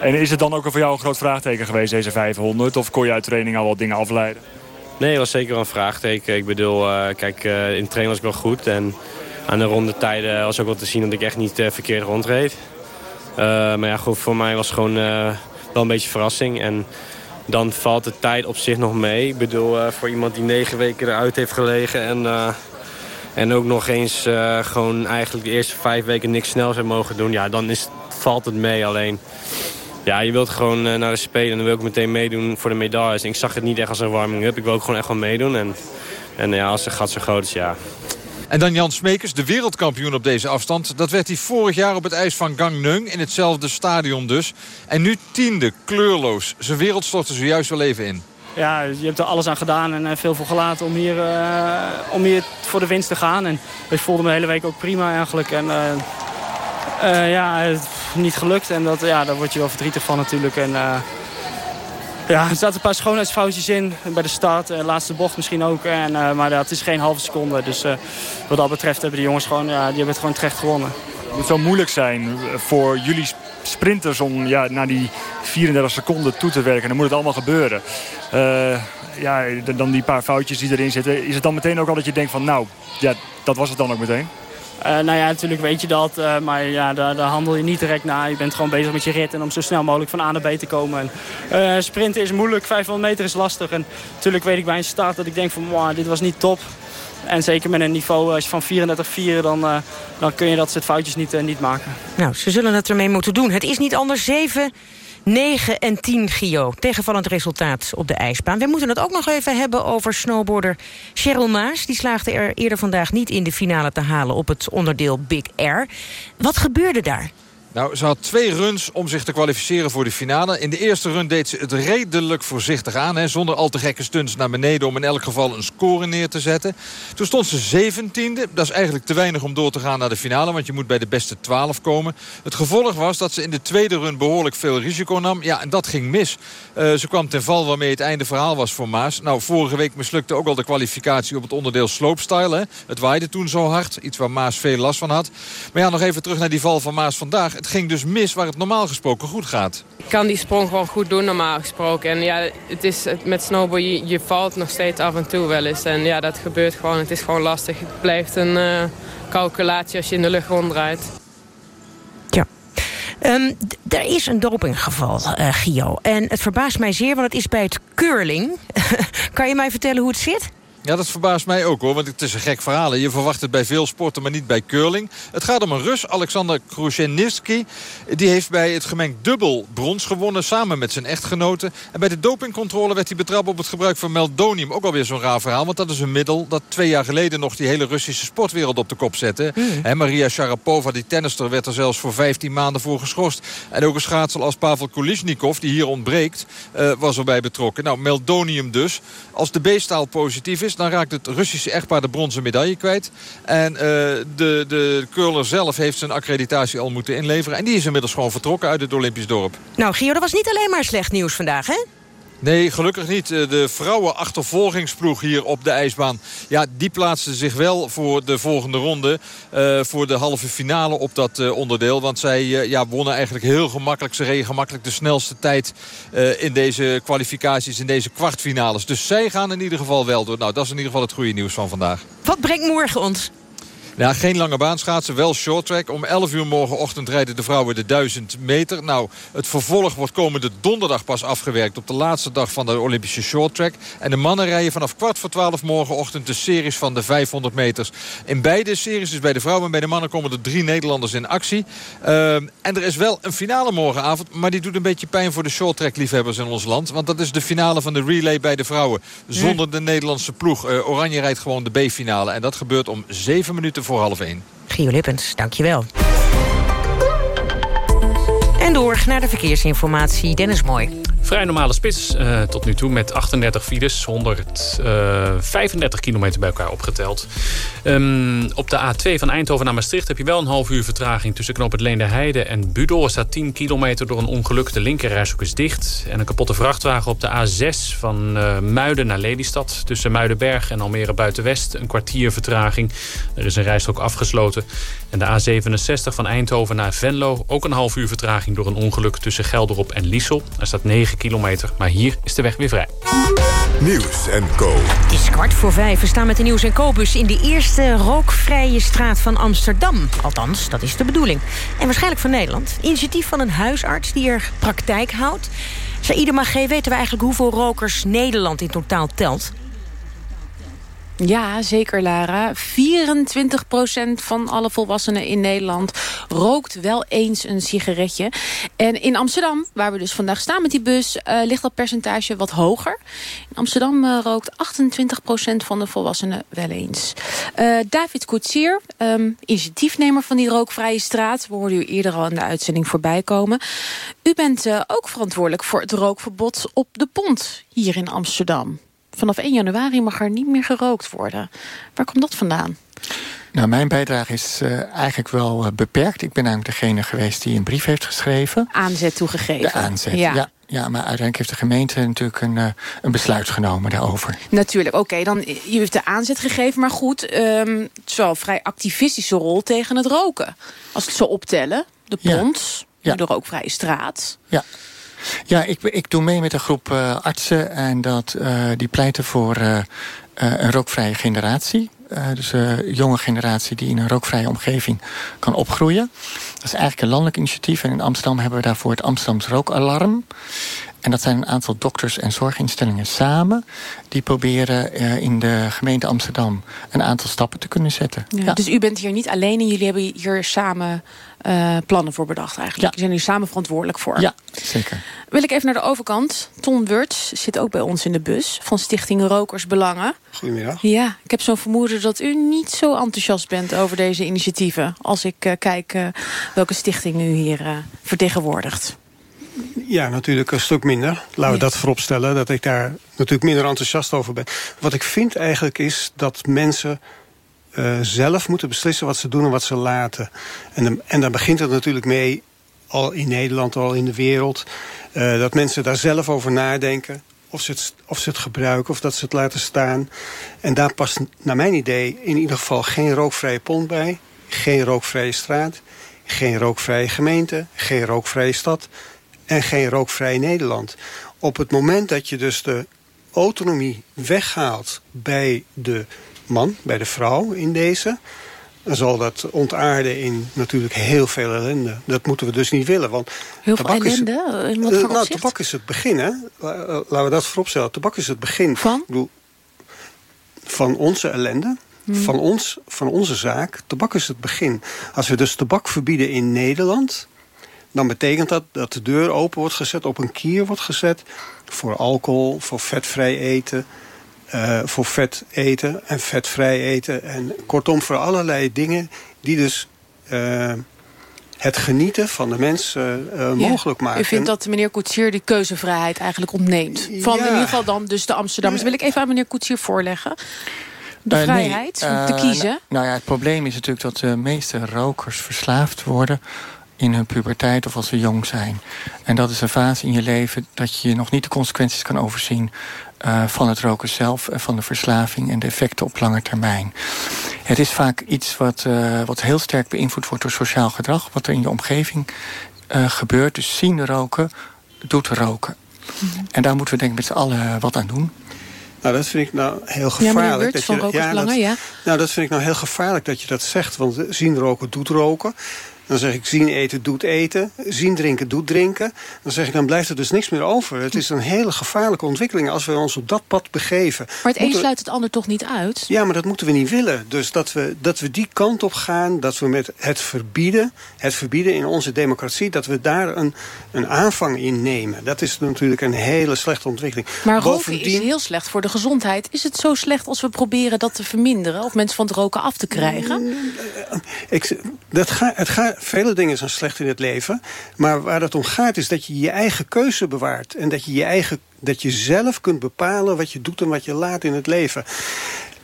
En is het dan ook voor jou een groot vraagteken geweest, deze 500? Of kon je uit training al wat dingen afleiden? Nee, het was zeker wel een vraagteken. Ik bedoel, uh, kijk, uh, in training was ik wel goed. En aan de rondetijden was ook wel te zien dat ik echt niet verkeerd rondreed. maar ja, goed, voor mij was het gewoon wel een beetje verrassing. En dan valt de tijd op zich nog mee. Ik bedoel, uh, voor iemand die negen weken eruit heeft gelegen... en, uh, en ook nog eens uh, gewoon eigenlijk de eerste vijf weken niks snels heeft mogen doen... ja, dan is, valt het mee. Alleen, ja, je wilt gewoon naar de Spelen en dan wil ik meteen meedoen voor de medailles. Ik zag het niet echt als een warming-up. Ik wil ook gewoon echt wel meedoen. En, en ja, als de gat zo groot is, ja... En dan Jan Smekers, de wereldkampioen op deze afstand. Dat werd hij vorig jaar op het ijs van Gangneung. In hetzelfde stadion dus. En nu tiende, kleurloos. Zijn wereld stortte zojuist wel even in. Ja, je hebt er alles aan gedaan en eh, veel voor gelaten om hier, uh, om hier voor de winst te gaan. En ik voelde me de hele week ook prima eigenlijk. En uh, ja, niet gelukt. En dat, ja, daar word je wel verdrietig van natuurlijk. En ja, er zaten een paar schoonheidsfoutjes in bij de start. Uh, laatste bocht misschien ook. En, uh, maar ja, het is geen halve seconde. Dus uh, wat dat betreft hebben de jongens gewoon, ja, die hebben het gewoon terecht gewonnen. Het moet zo moeilijk zijn voor jullie sprinters om ja, naar die 34 seconden toe te werken. Dan moet het allemaal gebeuren. ja, dan die paar foutjes die erin zitten. Is het dan meteen ook al dat je denkt van nou, ja, dat was het dan ook meteen? Uh, nou ja, natuurlijk weet je dat. Uh, maar ja, daar, daar, handel je niet direct naar. Je bent gewoon bezig met je rit en om zo snel mogelijk van A naar B te komen. En, uh, sprinten is moeilijk, 500 meter is lastig. En natuurlijk weet ik bij een start dat ik denk van wow, dit was niet top. En zeker met een niveau als van 34-4, dan, dan kun je dat soort foutjes niet, niet maken. Nou, ze zullen het ermee moeten doen. Het is niet anders 7 9 en 10 Gio. Tegenvallend resultaat op de ijsbaan. We moeten het ook nog even hebben over snowboarder Cheryl Maas. Die slaagde er eerder vandaag niet in de finale te halen op het onderdeel Big Air. Wat gebeurde daar? Nou, ze had twee runs om zich te kwalificeren voor de finale. In de eerste run deed ze het redelijk voorzichtig aan. Hè, zonder al te gekke stunts naar beneden om in elk geval een score neer te zetten. Toen stond ze zeventiende. Dat is eigenlijk te weinig om door te gaan naar de finale. Want je moet bij de beste twaalf komen. Het gevolg was dat ze in de tweede run behoorlijk veel risico nam. Ja, en dat ging mis. Uh, ze kwam ten val waarmee het einde verhaal was voor Maas. Nou, vorige week mislukte ook al de kwalificatie op het onderdeel slopestyle. Hè. Het waaide toen zo hard. Iets waar Maas veel last van had. Maar ja, nog even terug naar die val van Maas vandaag het ging dus mis waar het normaal gesproken goed gaat. Ik kan die sprong gewoon goed doen normaal gesproken. En ja, het is, met snowboard, je, je valt nog steeds af en toe wel eens. En ja, dat gebeurt gewoon. Het is gewoon lastig. Het blijft een uh, calculatie als je in de lucht ronddraait. Ja. Um, er is een dopinggeval, uh, Gio. En het verbaast mij zeer, want het is bij het curling. kan je mij vertellen hoe het zit? Ja, dat verbaast mij ook hoor, want het is een gek verhaal. Je verwacht het bij veel sporten, maar niet bij curling. Het gaat om een Rus, Alexander Krushenitsky. Die heeft bij het gemengd dubbel brons gewonnen, samen met zijn echtgenote. En bij de dopingcontrole werd hij betrapt op het gebruik van meldonium. Ook alweer zo'n raar verhaal, want dat is een middel... dat twee jaar geleden nog die hele Russische sportwereld op de kop zette. Mm. Maria Sharapova, die tennister, werd er zelfs voor 15 maanden voor geschorst. En ook een schaatsel als Pavel Kulishnikov, die hier ontbreekt, uh, was erbij betrokken. Nou, meldonium dus. Als de B-staal positief is, dan raakt het Russische echtpaar de bronzen medaille kwijt. En uh, de, de curler zelf heeft zijn accreditatie al moeten inleveren. En die is inmiddels gewoon vertrokken uit het Olympisch dorp. Nou, Gio, dat was niet alleen maar slecht nieuws vandaag, hè? Nee, gelukkig niet. Eh, de vrouwenachtervolgingsploeg hier op de ijsbaan... ja, die plaatste zich wel voor de volgende ronde. Uh, voor de halve finale op dat uh, onderdeel. Want zij ja, wonnen eigenlijk heel gemakkelijk. Ze reden gemakkelijk de snelste tijd in deze kwalificaties, in deze kwartfinales. Dus zij gaan in ieder geval wel door. Nou, dat is in ieder geval het goede nieuws van vandaag. Wat brengt morgen ons? Ja, geen lange baan schaatsen, wel short track. Om 11 uur morgenochtend rijden de vrouwen de 1000 meter. Nou, het vervolg wordt komende donderdag pas afgewerkt... op de laatste dag van de Olympische short track. En de mannen rijden vanaf kwart voor 12 morgenochtend... de series van de 500 meters. In beide series, dus bij de vrouwen en bij de mannen... komen er drie Nederlanders in actie. Uh, en er is wel een finale morgenavond... maar die doet een beetje pijn voor de short track liefhebbers in ons land. Want dat is de finale van de relay bij de vrouwen. Zonder de Nederlandse ploeg. Uh, Oranje rijdt gewoon de B-finale. En dat gebeurt om 7 minuten voor half 1. Gio Lippens, dankjewel. En door naar de verkeersinformatie. Dennis Mooi. Vrij normale spits uh, tot nu toe met 38 files. 135 kilometer bij elkaar opgeteld. Um, op de A2 van Eindhoven naar Maastricht heb je wel een half uur vertraging... tussen knoop het Leende Heide en Budel. Staat 10 kilometer door een ongeluk. De linkerrijstrook is dicht. En een kapotte vrachtwagen op de A6 van uh, Muiden naar Lelystad. Tussen Muidenberg en Almere Buitenwest. Een kwartier vertraging. Er is een rijstrook afgesloten. En de A67 van Eindhoven naar Venlo. Ook een half uur vertraging door een ongeluk tussen Gelderop en Liesel. Er staat 9 kilometer, maar hier is de weg weer vrij. Nieuws en Co. Het is kwart voor vijf. We staan met de Nieuws en Co-bus in de eerste rookvrije straat van Amsterdam. Althans, dat is de bedoeling. En waarschijnlijk van Nederland. Initiatief van een huisarts die er praktijk houdt. Saïde Magé, weten we eigenlijk hoeveel rokers Nederland in totaal telt? Ja, zeker Lara. 24% van alle volwassenen in Nederland rookt wel eens een sigaretje. En in Amsterdam, waar we dus vandaag staan met die bus... Uh, ligt dat percentage wat hoger. In Amsterdam uh, rookt 28% van de volwassenen wel eens. Uh, David Koetsier, um, initiatiefnemer van die rookvrije straat... we hoorden u eerder al in de uitzending voorbij komen. U bent ook verantwoordelijk voor het rookverbod op de pont hier in Amsterdam. Vanaf 1 januari mag er niet meer gerookt worden. Waar komt dat vandaan? Nou, mijn bijdrage is uh, eigenlijk wel uh, beperkt. Ik ben namelijk degene geweest die een brief heeft geschreven. Aanzet toegegeven. De aanzet, ja. ja. ja. maar uiteindelijk heeft de gemeente natuurlijk een, uh, een besluit genomen daarover. Natuurlijk, oké, okay, dan je heeft de aanzet gegeven. Maar goed, um, het is wel een vrij activistische rol tegen het roken. Als we het zo optellen, de pont, ja. Ja. de rookvrije straat. Ja. Ja, ik, ik doe mee met een groep uh, artsen en dat, uh, die pleiten voor uh, een rookvrije generatie. dus een jonge generatie die in een rookvrije omgeving kan opgroeien. Dat is eigenlijk een landelijk initiatief. En in Amsterdam hebben we daarvoor het Amsterdams Rookalarm. En dat zijn een aantal dokters en zorginstellingen samen. Die proberen uh, in de gemeente Amsterdam een aantal stappen te kunnen zetten. Ja, ja. Dus u bent hier niet alleen en jullie hebben hier samen uh, plannen voor bedacht eigenlijk. Ja. Jullie zijn hier samen verantwoordelijk voor. Ja, zeker. Wil ik even naar de overkant. Ton Wurts zit ook bij ons in de bus van Stichting Rokers Belangen. Goedemiddag. Ja, ik heb zo'n vermoeden dat u niet zo enthousiast bent over deze initiatieven. Als ik uh, kijk uh, welke stichting u hier uh, vertegenwoordigt. Ja, natuurlijk een stuk minder. Laten we ja. dat vooropstellen, dat ik daar natuurlijk minder enthousiast over ben. Wat ik vind eigenlijk is dat mensen uh, zelf moeten beslissen wat ze doen en wat ze laten. En, en daar begint het natuurlijk mee, al in Nederland, al in de wereld... Uh, dat mensen daar zelf over nadenken. Of ze, het, of ze het gebruiken, of dat ze het laten staan. En daar past naar mijn idee in ieder geval geen rookvrije pont bij. Geen rookvrije straat. Geen rookvrije gemeente. Geen rookvrije stad. En geen rookvrij Nederland. Op het moment dat je dus de autonomie weghaalt bij de man, bij de vrouw in deze... dan zal dat ontaarden in natuurlijk heel veel ellende. Dat moeten we dus niet willen. Want heel veel ellende? Is, in wat uh, nou, tabak is het begin, hè. Laten we dat vooropstellen. Tabak is het begin. Van? Ik bedoel, van onze ellende. Hmm. Van, ons, van onze zaak. Tabak is het begin. Als we dus tabak verbieden in Nederland dan betekent dat dat de deur open wordt gezet, op een kier wordt gezet... voor alcohol, voor vetvrij eten, uh, voor vet eten en vetvrij eten. En kortom voor allerlei dingen die dus uh, het genieten van de mens uh, ja. mogelijk maken. U vindt dat meneer Koetsier die keuzevrijheid eigenlijk ontneemt? Van ja. in ieder geval dan dus de Amsterdammers. Ja. Wil ik even aan meneer Koetsier voorleggen? De vrijheid nee, om te kiezen? Nou, nou ja, het probleem is natuurlijk dat de meeste rokers verslaafd worden in hun puberteit of als ze jong zijn. En dat is een fase in je leven dat je nog niet de consequenties kan overzien... Uh, van het roken zelf en van de verslaving en de effecten op lange termijn. Het is vaak iets wat, uh, wat heel sterk beïnvloed wordt door sociaal gedrag... wat er in je omgeving uh, gebeurt. Dus zien roken doet roken. Mm -hmm. En daar moeten we denk ik met z'n allen wat aan doen. Nou, dat vind ik nou heel Ja, gevaarlijk. Wurts dat van je, Rokersbelangen, dat, ja. Nou, dat vind ik nou heel gevaarlijk dat je dat zegt. Want zien roken doet roken. Dan zeg ik zien eten doet eten. Zien drinken doet drinken. Dan zeg ik dan blijft er dus niks meer over. Het is een hele gevaarlijke ontwikkeling als we ons op dat pad begeven. Maar het een Moeten- sluit het ander toch niet uit? ja, maar dat moeten we niet willen. Dus dat we, dat we die kant op gaan, dat we met het verbieden... het verbieden in onze democratie, dat we daar een, een aanvang in nemen. Dat is natuurlijk een hele slechte ontwikkeling. Maar roken Bovendien- is heel slecht voor de gezondheid. Is het zo slecht als we proberen dat te verminderen? Of mensen van het roken af te krijgen? Ik, dat ga, het gaat, vele dingen zijn slecht in het leven. Maar waar het om gaat is dat je je eigen keuze bewaart. En dat je, je eigen, dat je zelf kunt bepalen wat je doet en wat je laat in het leven.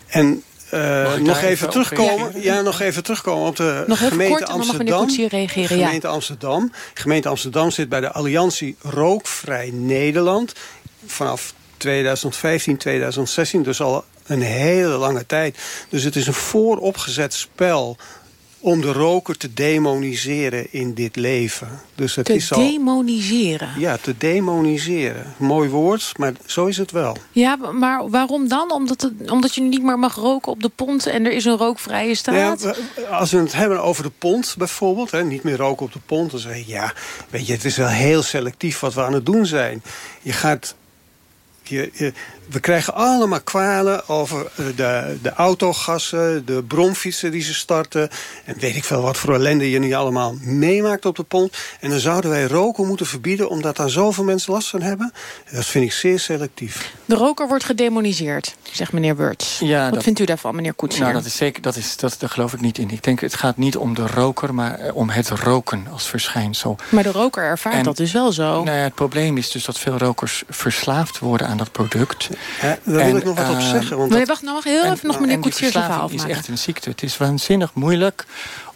En eh, nog even terugkomen. Ja, nog even terugkomen op de Nog gemeente kort Amsterdam. Ja. Gemeente Amsterdam. Gemeente Amsterdam zit bij de Alliantie Rookvrij Nederland. Vanaf 2015, 2016, dus al een hele lange tijd. Dus het is een vooropgezet spel om de roker te demoniseren in dit leven. Dus het Te is al, demoniseren. ja, te demoniseren. Mooi woord, maar zo is het wel. Ja, maar waarom dan? Omdat, het, omdat je niet meer mag roken op de pont en er is een rookvrije straat? Ja, als we het hebben over de pont bijvoorbeeld, hè, niet meer roken op de pont, dan zeg je ja, weet je, het is wel heel selectief wat we aan het doen zijn. Je gaat. Je, je- we krijgen allemaal kwalen over eh, de, de autogassen, de bromfietsen die ze starten. En weet ik veel wat voor ellende je niet allemaal meemaakt op de pont. En dan zouden wij roken moeten verbieden omdat daar zoveel mensen last van hebben. Dat vind ik zeer selectief. De roker wordt gedemoniseerd, zegt meneer Wurts. Ja, Wat dat- vindt u daarvan, meneer Koetsier? Nou, dat is zeker, dat is, dat, daar geloof ik niet in. Ik denk, het gaat niet om de roker, maar eh, om het roken als verschijnsel. Maar de roker ervaart En- dat dus wel zo. Nou ja, het probleem is dus dat veel rokers verslaafd worden aan dat product. Daar wil ik nog wat op eh, zeggen, want Nee, wacht, nou mag heel en- even nog meneer en die Koetsier zijn verhaal is echt een ziekte. Het is waanzinnig moeilijk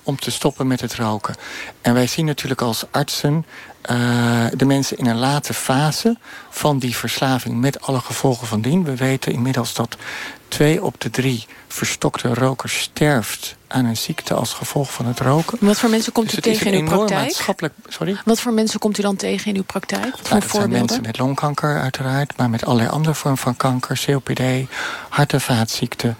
om te stoppen met het roken. En wij zien natuurlijk als artsen eh, de mensen in een late fase van die verslaving met alle gevolgen van dien. We weten inmiddels dat twee op de drie verstokte rokers sterft aan een ziekte als gevolg van het roken. Wat voor mensen komt Dus u tegen in uw praktijk? maatschappelijk... Sorry? Wat voor mensen komt u dan tegen in uw praktijk? Nou, dat zijn mensen met longkanker uiteraard, maar met allerlei andere vormen van kanker, COPD, hart- en vaatziekten.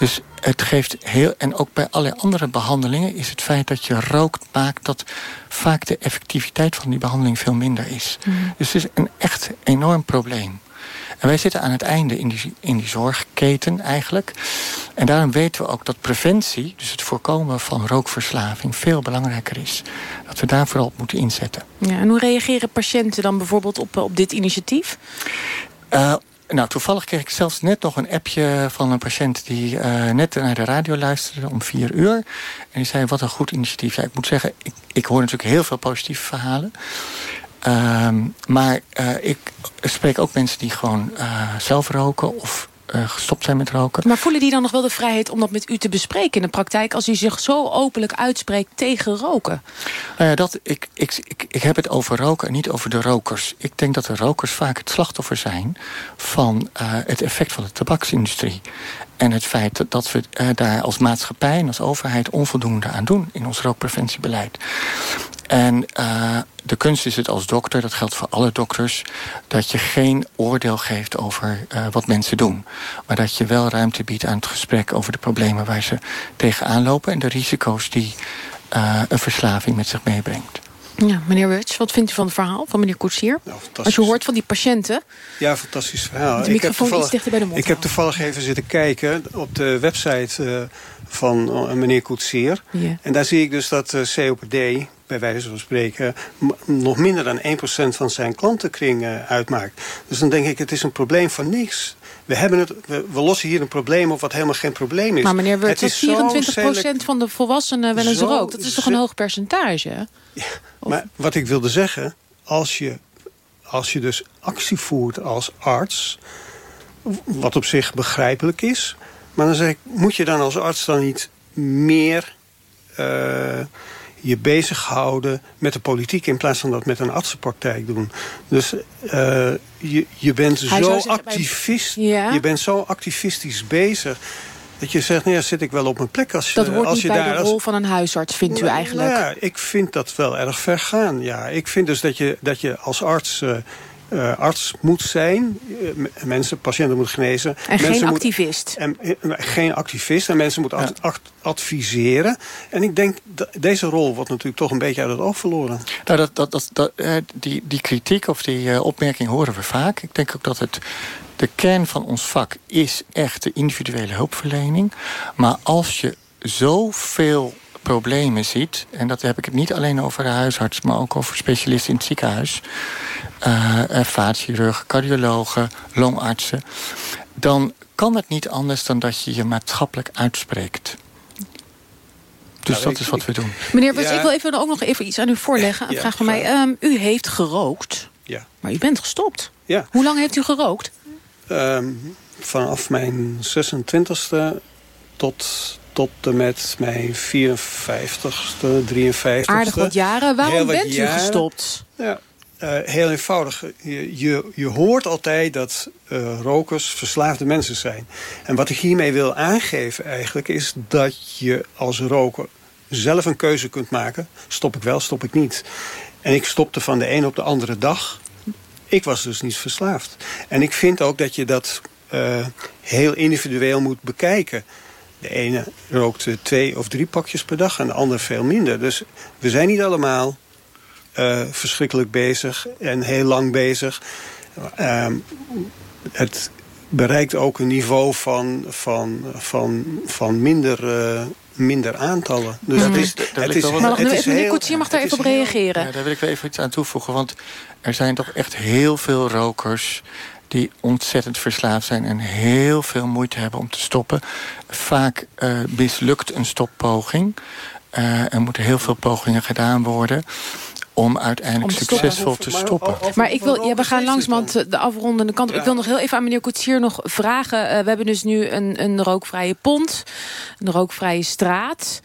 Dus het geeft heel. En ook bij allerlei andere behandelingen is het feit dat je rookt maakt dat vaak de effectiviteit van die behandeling veel minder is. Hmm. Dus het is een echt enorm probleem. En wij zitten aan het einde in die, in die zorgketen eigenlijk. En daarom weten we ook dat preventie, dus het voorkomen van rookverslaving, veel belangrijker is. Dat we daar vooral op moeten inzetten. Ja, en hoe reageren patiënten dan bijvoorbeeld op, op dit initiatief? Eh, nou, toevallig kreeg ik zelfs net nog een appje van een patiënt die eh, net naar de radio luisterde om vier uur. En die zei: Wat een goed initiatief. Ja, ik moet zeggen, ik, ik hoor natuurlijk heel veel positieve verhalen. Ehm, maar eh, ik spreek ook mensen die gewoon eh, zelf roken of gestopt zijn met roken. Maar voelen die dan nog wel de vrijheid om dat met u te bespreken in de praktijk... als u zich zo openlijk uitspreekt tegen roken? Nou ja, dat, ik, ik, ik, ik heb het over roken en niet over de rokers. Ik denk dat de rokers vaak het slachtoffer zijn van eh, het effect van de tabaksindustrie. En het feit dat, we eh, daar als maatschappij en als overheid onvoldoende aan doen in ons rookpreventiebeleid. En eh, de kunst is het als dokter, dat geldt voor alle dokters, dat je geen oordeel geeft over eh, wat mensen doen. Maar dat je wel ruimte biedt aan het gesprek over de problemen waar ze tegenaan lopen en de risico's die eh, een verslaving met zich meebrengt. Ja, meneer Wurts, wat vindt u van het verhaal van meneer Koetsier? als je hoort van die patiënten... Ja, fantastisch verhaal. De microfoon iets dichter bij de mond Ik heb toevallig even zitten kijken op de website eh, van eh, meneer Koetsier. En daar zie ik dus dat eh, COPD, bij wijze van spreken... nog minder dan 1% van zijn klantenkring eh, uitmaakt. Dus dan denk ik, het is een probleem van niks. We, hebben het, we, we lossen hier een probleem op wat helemaal geen probleem is. Maar meneer Wurts, Het is zo 24 select- van de volwassenen wel eens rookt. Dat is toch een hoog percentage? Maar wat ik wilde zeggen, als je, als je dus actie voert als arts, wat op zich begrijpelijk is, maar dan zeg ik, moet je dan als arts dan niet meer eh, je bezighouden met de politiek in plaats van dat met een artsenpraktijk doen. Dus eh, je, je bent Hij zo zeggen, bij- activist, Ja. je bent zo activistisch bezig. Dat je zegt, nou ja, zit ik wel op mijn plek als je, Dat hoort als niet je bij daar de als- rol van een huisarts, vindt u nou, eigenlijk? nou ja, ik vind dat wel erg ver gaan. Ja, ik vind dus dat je, dat je als arts eh, uh, arts moet zijn. Uh, mensen, patiënten moeten genezen. En mensen geen activist. en, geen activist. En mensen moeten ja. adviseren. En ik denk, dat deze rol wordt natuurlijk toch een beetje uit het oog verloren. Nou, dat, dat, dat, dat die, die kritiek of die opmerking horen we vaak. Ik denk ook dat het de kern van ons vak is echt de individuele hulpverlening. Maar als je zoveel problemen ziet... en dat heb ik het niet alleen over de huisarts... maar ook over specialisten in het ziekenhuis... Uh, vaatchirurgen, cardiologen, longartsen... dan kan het niet anders dan dat je je maatschappelijk uitspreekt. Dus nou, dat is wat we doen. Meneer ja. ik wil even ook nog even iets aan u voorleggen. Een ja, vraag van mij. Um, u heeft gerookt, ja. maar u bent gestopt. Ja. Hoe lang heeft u gerookt? Um, vanaf mijn 26e tot tot en met mijn 54ste, 53ste. Aardig wat jaren. Waarom wat bent jaren. u gestopt? Ja, uh, heel eenvoudig. Je, je, je, hoort altijd dat uh, rokers verslaafde mensen zijn. En wat ik hiermee wil aangeven eigenlijk... is dat je als roker zelf een keuze kunt maken. Stop ik wel, stop ik niet. En ik stopte van de een op de andere dag. Ik was dus niet verslaafd. En ik vind ook dat je dat uh, heel individueel moet bekijken. De ene rookt twee of drie pakjes per dag en de ander veel minder. Dus we zijn niet allemaal uh, verschrikkelijk bezig en heel lang bezig. Uh, het bereikt ook een niveau van, van, van, van minder, uh, minder aantallen. Dus het is, het is, maar het is meneer Koetsier mag daar even op reageren. Ja, daar wil ik wel even iets aan toevoegen. Want er zijn toch echt heel veel rokers die ontzettend verslaafd zijn en heel veel moeite hebben om te stoppen. Vaak uh, mislukt een stoppoging. Uh, er moeten heel veel pogingen gedaan worden om uiteindelijk om succesvol te stoppen. Maar ik wil, ja, we gaan langzamerhand de afrondende kant. Ik wil nog heel even aan meneer Koetsier nog vragen. Uh, we hebben dus nu een, een rookvrije pont, een rookvrije straat.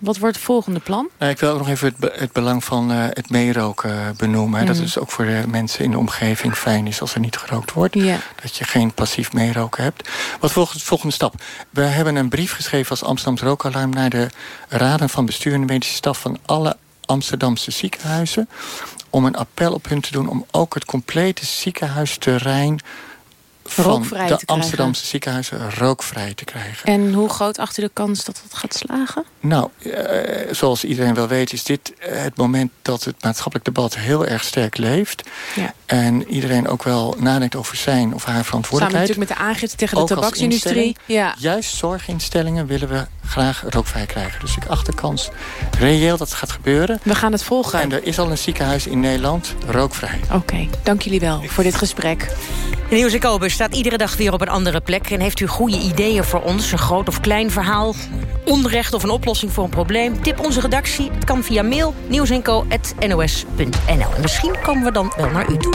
Wat wordt het volgende plan? Nou, ik wil ook nog even het, be het belang van uh, het meeroken benoemen. Mm. Dat het ook voor de mensen in de omgeving fijn is als er niet gerookt wordt. Dat je geen passief meeroken hebt. Wat volgt de volgende stap? We hebben een brief geschreven als Amsterdams Rookalarm... naar de raden van bestuur en de medische staf van alle Amsterdamse ziekenhuizen... om een appel op hun te doen om ook het complete ziekenhuisterrein van de Amsterdamse ziekenhuizen rookvrij te krijgen. En hoe groot achter de kans dat dat gaat slagen? Nou, eh, zoals iedereen wel weet is dit het moment dat het maatschappelijk debat heel erg sterk leeft. Ja. En iedereen ook wel nadenkt over zijn of haar verantwoordelijkheid. Samen natuurlijk met de aangifte tegen de tabaksindustrie. Ja. Juist zorginstellingen willen we graag rookvrij krijgen. Dus ik acht kans reëel dat het gaat gebeuren. We gaan het volgen. En er is al een ziekenhuis in Nederland rookvrij. Oké, okay. dank jullie wel voor dit gesprek. Nieuws in Kobe staat iedere dag weer op een andere plek. En heeft u goede ideeën voor ons? Een groot of klein verhaal? Onrecht of een oplossing voor een probleem? Tip onze redactie. Het kan via mail nieuwsinco.nos.nl. En misschien komen we dan wel naar u toe.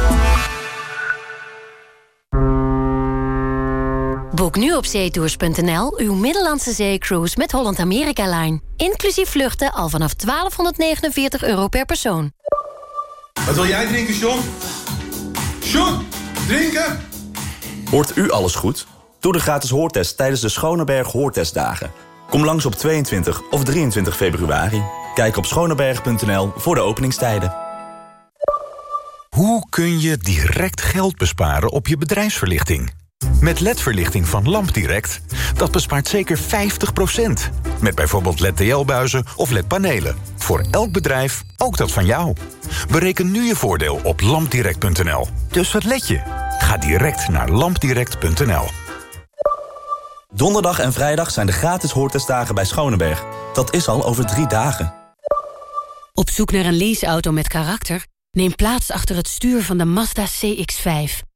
Boek nu op zeetours.nl uw Middellandse zeecruise met Holland America Line. Inclusief vluchten al vanaf 1249 euro per persoon. Wat wil jij drinken, John? John, drinken? Hoort u alles goed? Doe de gratis hoortest tijdens de Schoneberg Hoortestdagen. Kom langs op 22 of 23 februari. Kijk op schoneberg.nl voor de openingstijden. Hoe kun je direct geld besparen op je bedrijfsverlichting? Met LED-verlichting van LampDirect, dat bespaart zeker 50%. Met bijvoorbeeld LED-TL-buizen of LED-panelen. Voor elk bedrijf, ook dat van jou. Bereken nu je voordeel op lampdirect.nl. Dus wat let je? Ga direct naar lampdirect.nl. Donderdag en vrijdag zijn de gratis hoortestdagen bij Schoneberg. Dat is al over drie dagen. Op zoek naar een leaseauto met karakter? Neem plaats achter het stuur van de Mazda CX-5...